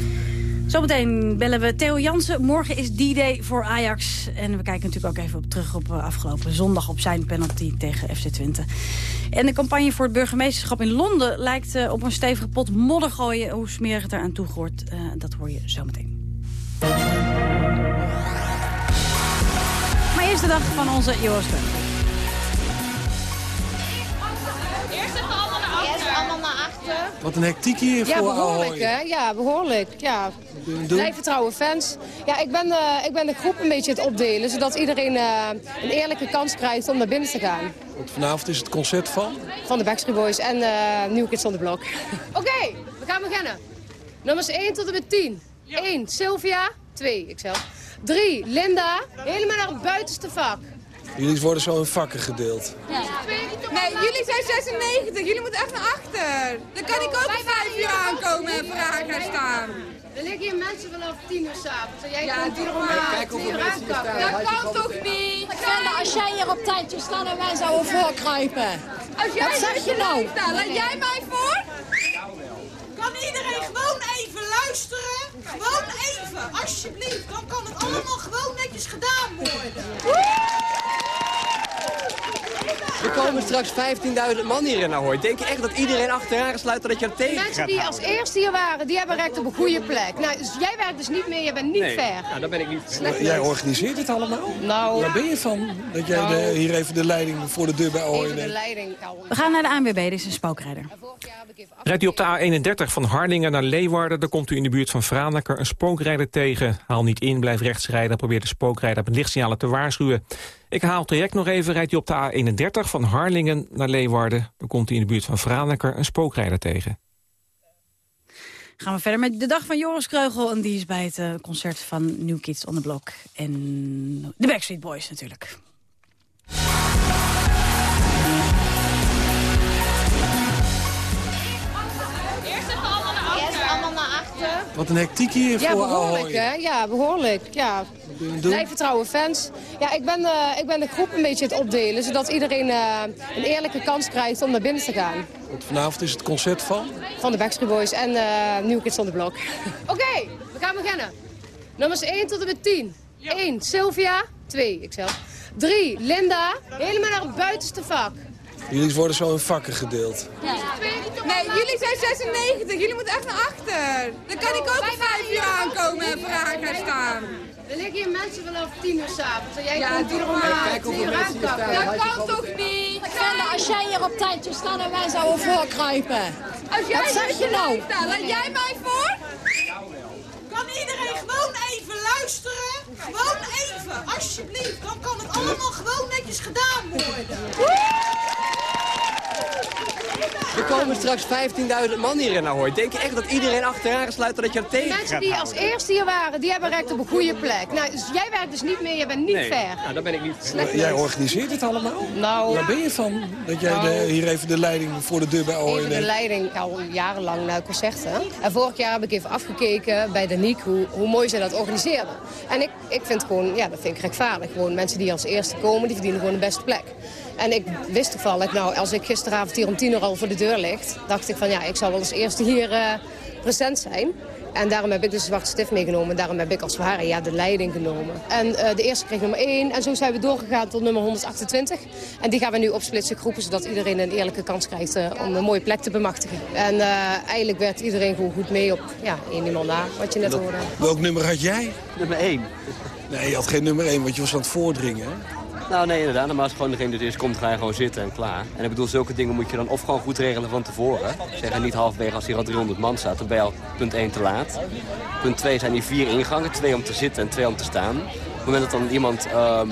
S16: Zometeen bellen we Theo Jansen. Morgen is D-Day voor Ajax. En we kijken natuurlijk ook even op, terug op eh, afgelopen zondag... op zijn penalty tegen FC Twente. En de campagne voor het burgemeesterschap in Londen... lijkt eh, op een stevige pot modder gooien. Hoe smerig het eraan toe hoort, eh, dat hoor je zometeen. Maar eerst de dag van onze Joost
S33: Wat een hectiek hier
S17: Ja,
S33: voor
S17: behoorlijk hè? Ja, behoorlijk. Ja. Blijven trouwe fans. Ja, ik ben, eh, ik ben de groep een beetje het opdelen, zodat iedereen eh, een eerlijke kans krijgt om naar binnen te gaan.
S33: Want vanavond is het concert van...
S17: Van de Backstreet Boys en eh New Kids on the Block. *laughs* Oké, we gaan beginnen. Nummers 1 tot en met 10. 1, Sylvia. 2, ikzelf. 3, Linda. Helemaal naar het buitenste vak.
S33: Jullie worden zo in vakken gedeeld.
S17: Nee, jullie zijn 96. Jullie moeten echt naar achter. Dan kan ik ook om 5 uur aankomen en vragen gaan staan. Er liggen hier mensen vanaf 10 uur s'avonds. Jij ja, komt hier om
S33: Kijk hoeveel
S17: uur
S33: mensen hier
S17: aankomen.
S33: staan.
S17: Dat kan toch niet?
S34: Brenda, als jij hier op tijd zou staan en wij zouden voorkruipen.
S17: Als jij
S34: Wat zeg je nou?
S17: Staan, laat jij mij voor?
S34: Kan iedereen gewoon even luisteren? Gewoon even, alsjeblieft. Dan kan het allemaal gewoon netjes gedaan worden.
S29: Er komen straks 15.000 man hier in Ahoy. Denk je echt dat iedereen achteraan sluit dat je er tegen
S17: Mensen
S29: gaat
S17: die als eerste hier waren, die hebben recht op een goede plek. Nou, dus jij werkt dus niet meer, je bent niet
S29: Nee,
S17: ver.
S29: nou, dan ben ik niet.
S17: Slecht
S33: Jij organiseert het allemaal?
S17: Nou.
S33: Waar ben je van? Dat jij
S17: Nou.
S33: de- hier even de leiding voor de deur bij Ahoy
S17: de
S33: neemt.
S17: leiding.
S16: We gaan naar de ANWB, dit is een spookrijder.
S35: Rijdt u op de A31 van Harlingen naar Leeuwarden... dan komt u in de buurt van Franeker een spookrijder tegen. Haal niet in, blijf rechts rijden en probeer de spookrijder... met lichtsignalen te waarschuwen. Ik haal het traject nog even. Rijdt u op de A31 van Harlingen naar Leeuwarden... dan komt u in de buurt van Franeker een spookrijder tegen.
S16: Gaan we verder met de dag van Joris Kreugel. En die is bij het eh, concert van New Kids on the Block. En de Backstreet Boys natuurlijk.
S33: Wat een hectiek hier
S17: Ja,
S33: voor
S17: behoorlijk, hè? Ja, behoorlijk. Ja.
S33: doen?
S17: Blijven trouwe fans. Ja, ik ben, eh, ik ben de groep een beetje het opdelen, zodat iedereen eh, een eerlijke kans krijgt om naar binnen te gaan.
S33: Want vanavond is het concert van.
S17: Van de Backstreet Boys en eh New Kids on the Block. *laughs* Oké, we gaan beginnen. Nummers 1 tot en met 10. 1, Sylvia. 2, ikzelf. 3, Linda. Helemaal naar het buitenste vak.
S33: Jullie worden zo in vakken gedeeld.
S22: Nee, jullie zijn 96. Jullie moeten echt naar achter. Dan kan ik ook om vijf uur aankomen en vragen gaan staan.
S17: Er liggen hier mensen vanaf 10 uur s'avonds. En jij
S22: Ja,
S17: komt
S22: doe
S17: hier
S22: er
S17: om
S22: maar. Kijk
S17: 10
S22: hoeveel
S17: uur
S22: mensen hier
S17: aankomen.
S22: staan. Dat kan toch niet?
S36: Als jij hier op tijdje staat en wij zouden voorkruipen.
S22: Als jij
S36: Wat zeg je nou?
S22: laat jij mij voor?
S34: Kan iedereen gewoon even luisteren? Gewoon even, alsjeblieft. Dan kan het allemaal gewoon netjes gedaan worden.
S29: Er komen straks 15.000 man hier in Ahoy. Denk je echt dat iedereen achteraan sluit dat je er tegen
S17: Mensen die als eerste hier waren, die hebben recht op een goede plek. Nou, dus jij werkt dus niet meer, je bent niet
S29: Nee,
S17: fair.
S29: nou, daar ben ik niet
S17: Slecht
S33: Jij organiseert het allemaal?
S17: Nou,
S33: Waar ben je van? Dat jij
S17: Nou.
S33: de- hier even de leiding voor de deur bij Ahoy
S17: even de
S33: neemt?
S17: leiding al jarenlang naar concerten. En vorig jaar heb ik even afgekeken bij Daniek hoe, hoe mooi zij dat organiseerden. En ik, ik vind gewoon, ja, dat vind ik rechtvaardig. Gewoon mensen die als eerste komen, die verdienen gewoon de beste plek. En ik wist toevallig, nou, als ik gisteravond hier om tien uur al voor de deur ligt, dacht ik van ja, ik zal wel als eerste hier eh, present zijn. En daarom heb ik dus de zwarte stift meegenomen. En daarom heb ik als het ware ja, de leiding genomen. En eh, de eerste kreeg nummer 1. En zo zijn we doorgegaan tot nummer 128. En die gaan we nu opsplitsen groepen, zodat iedereen een eerlijke kans krijgt eh, om een mooie plek te bemachtigen. En eh, eigenlijk werd iedereen gewoon goed mee op ja, één iemand na, wat je net hoorde.
S33: Welk nummer had jij?
S29: Nummer 1.
S33: Nee, je had geen nummer 1, want je was aan het voordringen. hè?
S29: Nou nee, inderdaad. Normaal is gewoon degene die het eerst komt, ga je gewoon zitten en klaar. En ik bedoel, zulke dingen moet je dan of gewoon goed regelen van tevoren. Zeggen niet halverwege als hier al 300 man staat, dan ben je al punt 1 te laat. Punt 2 zijn hier vier ingangen, twee om te zitten en twee om te staan. Op het moment dat dan iemand ehm,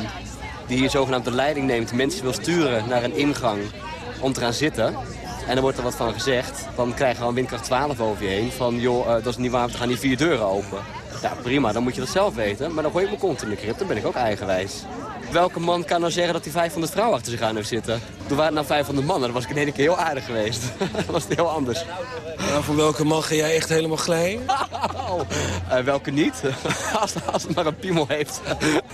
S29: die hier zogenaamd de leiding neemt, mensen wil sturen naar een ingang om te gaan zitten... En er wordt er wat van gezegd, dan krijg je gewoon windkracht 12 over je heen. Van joh, eh, dat is niet waar, er gaan die vier deuren open. Ja, prima, dan moet je dat zelf weten. Maar dan gooi ik mijn kont in de krip, dan ben ik ook eigenwijs. Welke man kan nou zeggen dat hij 500 vrouwen achter zich aan heeft zitten? Toen waren het nou 500 mannen, dan was ik in één keer heel aardig geweest. *laughs* dan was het heel anders.
S33: Nou, voor welke man ga jij echt helemaal glijden? *laughs*
S29: Eh, welke niet? *laughs* als, als het maar een piemel heeft.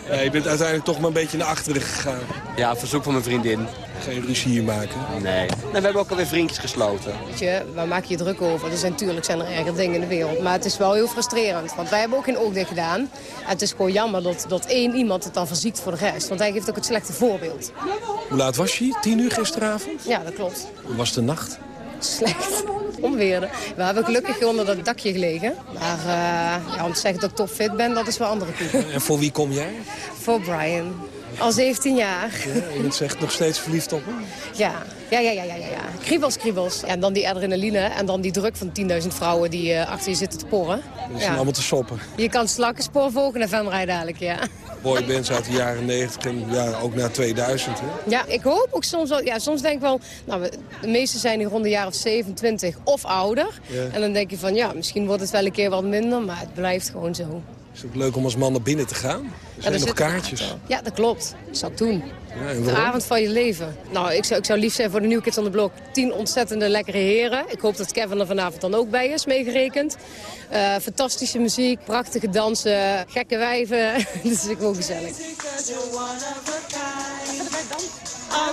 S33: Ja, je bent uiteindelijk toch maar een beetje naar achteren gegaan.
S29: Ja, verzoek van mijn vriendin.
S33: Geen ruzie hier maken.
S29: Nee. nee. We hebben ook alweer vriendjes gesloten.
S17: Weet je, waar maak je je druk over? Er zijn natuurlijk zijn er erger dingen in de wereld. Maar het is wel heel frustrerend. Want wij hebben ook geen oog dicht gedaan. En het is gewoon jammer dat, dat één iemand het dan verziekt voor de rest. Want hij geeft ook het slechte voorbeeld.
S33: Hoe laat was je? Tien uur gisteravond?
S17: Ja, dat klopt.
S33: Hoe was de nacht?
S17: Slecht. *laughs* Onweerde. We hebben gelukkig onder dat dakje gelegen. Maar eh, ja, om te zeggen dat ik topfit ben, dat is wel andere *laughs* koek.
S33: En voor wie kom jij?
S17: Voor Brian. Al 17 jaar.
S33: Ja, je bent echt nog steeds verliefd op hem?
S17: Ja, ja, ja, ja, ja, ja. Kriebels, kriebels. En dan die adrenaline en dan die druk van 10.000 vrouwen die eh, achter je zitten te porren.
S33: Die zijn allemaal te soppen.
S17: Je kan slakkenspoor volgen naar Venray dadelijk, ja.
S33: Boybands uit de jaren 90 en ja, ook na 2000. Hè?
S17: Ja, ik hoop ook soms wel... Ja, soms denk ik wel... Nou, de meeste zijn hier rond de jaar of 27 of ouder.
S33: Ja.
S17: En dan denk je van, ja, misschien wordt het wel een keer wat minder. Maar het blijft gewoon zo.
S33: Is het ook leuk om als man naar binnen te gaan? Er
S17: Ja,
S33: zijn
S17: er
S33: nog kaartjes.
S17: Ja, dat klopt. Dat zou ik doen.
S33: Ja,
S17: De avond van je leven. Nou, ik zou, ik zou lief zijn voor de New Kids on the Block. Tien ontzettende lekkere heren. Ik hoop dat Kevin er vanavond dan ook bij is, meegerekend. Eh, fantastische muziek, prachtige dansen, gekke wijven. Dat is gewoon gezellig.
S26: I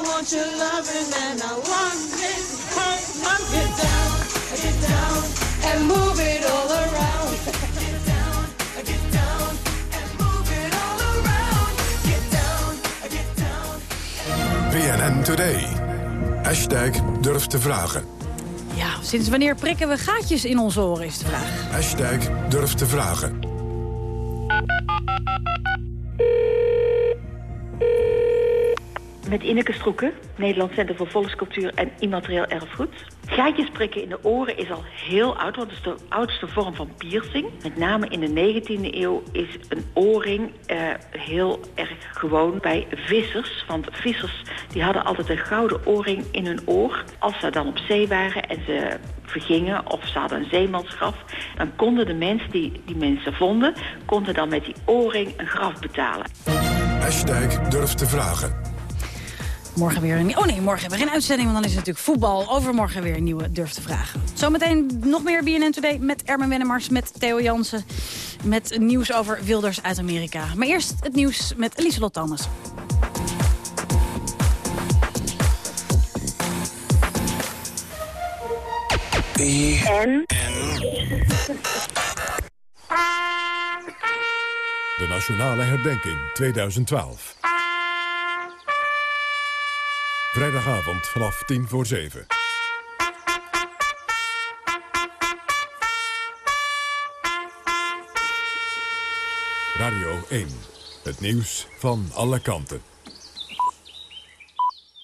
S26: want your loving and I want it. Come on, get down, get down,
S17: and move
S5: BNN Today. Hashtag durf te vragen.
S16: Ja, sinds wanneer prikken we gaatjes in onze oren, is de vraag.
S5: Hashtag durf te vragen.
S37: Met Ineke Stroeken, Nederlands Centrum voor Volkscultuur en Immaterieel Erfgoed. Gaatjes prikken in de oren is al heel oud, want het is de oudste vorm van piercing. Met name in de 19e eeuw is een oorring eh, heel erg gewoon bij vissers. Want vissers die hadden altijd een gouden oorring in hun oor. Als ze dan op zee waren en ze vergingen of ze hadden een zeemansgraf... dan konden de mensen die die mensen vonden, konden dan met die oorring een graf betalen.
S5: Hashtag durf te vragen.
S16: Morgen weer een... Oh nee, morgen weer geen uitzending, want dan is het natuurlijk voetbal. Overmorgen weer een nieuwe Durf te Vragen. Zometeen nog meer BNN Today met Ermen Wennemars, met Theo Jansen. Met nieuws over Wilders uit Amerika. Maar eerst het nieuws met Lieselot Thomas.
S5: En? De Nationale Herdenking 2012. Vrijdagavond vanaf 10 voor 7. Radio 1. Het nieuws van alle kanten.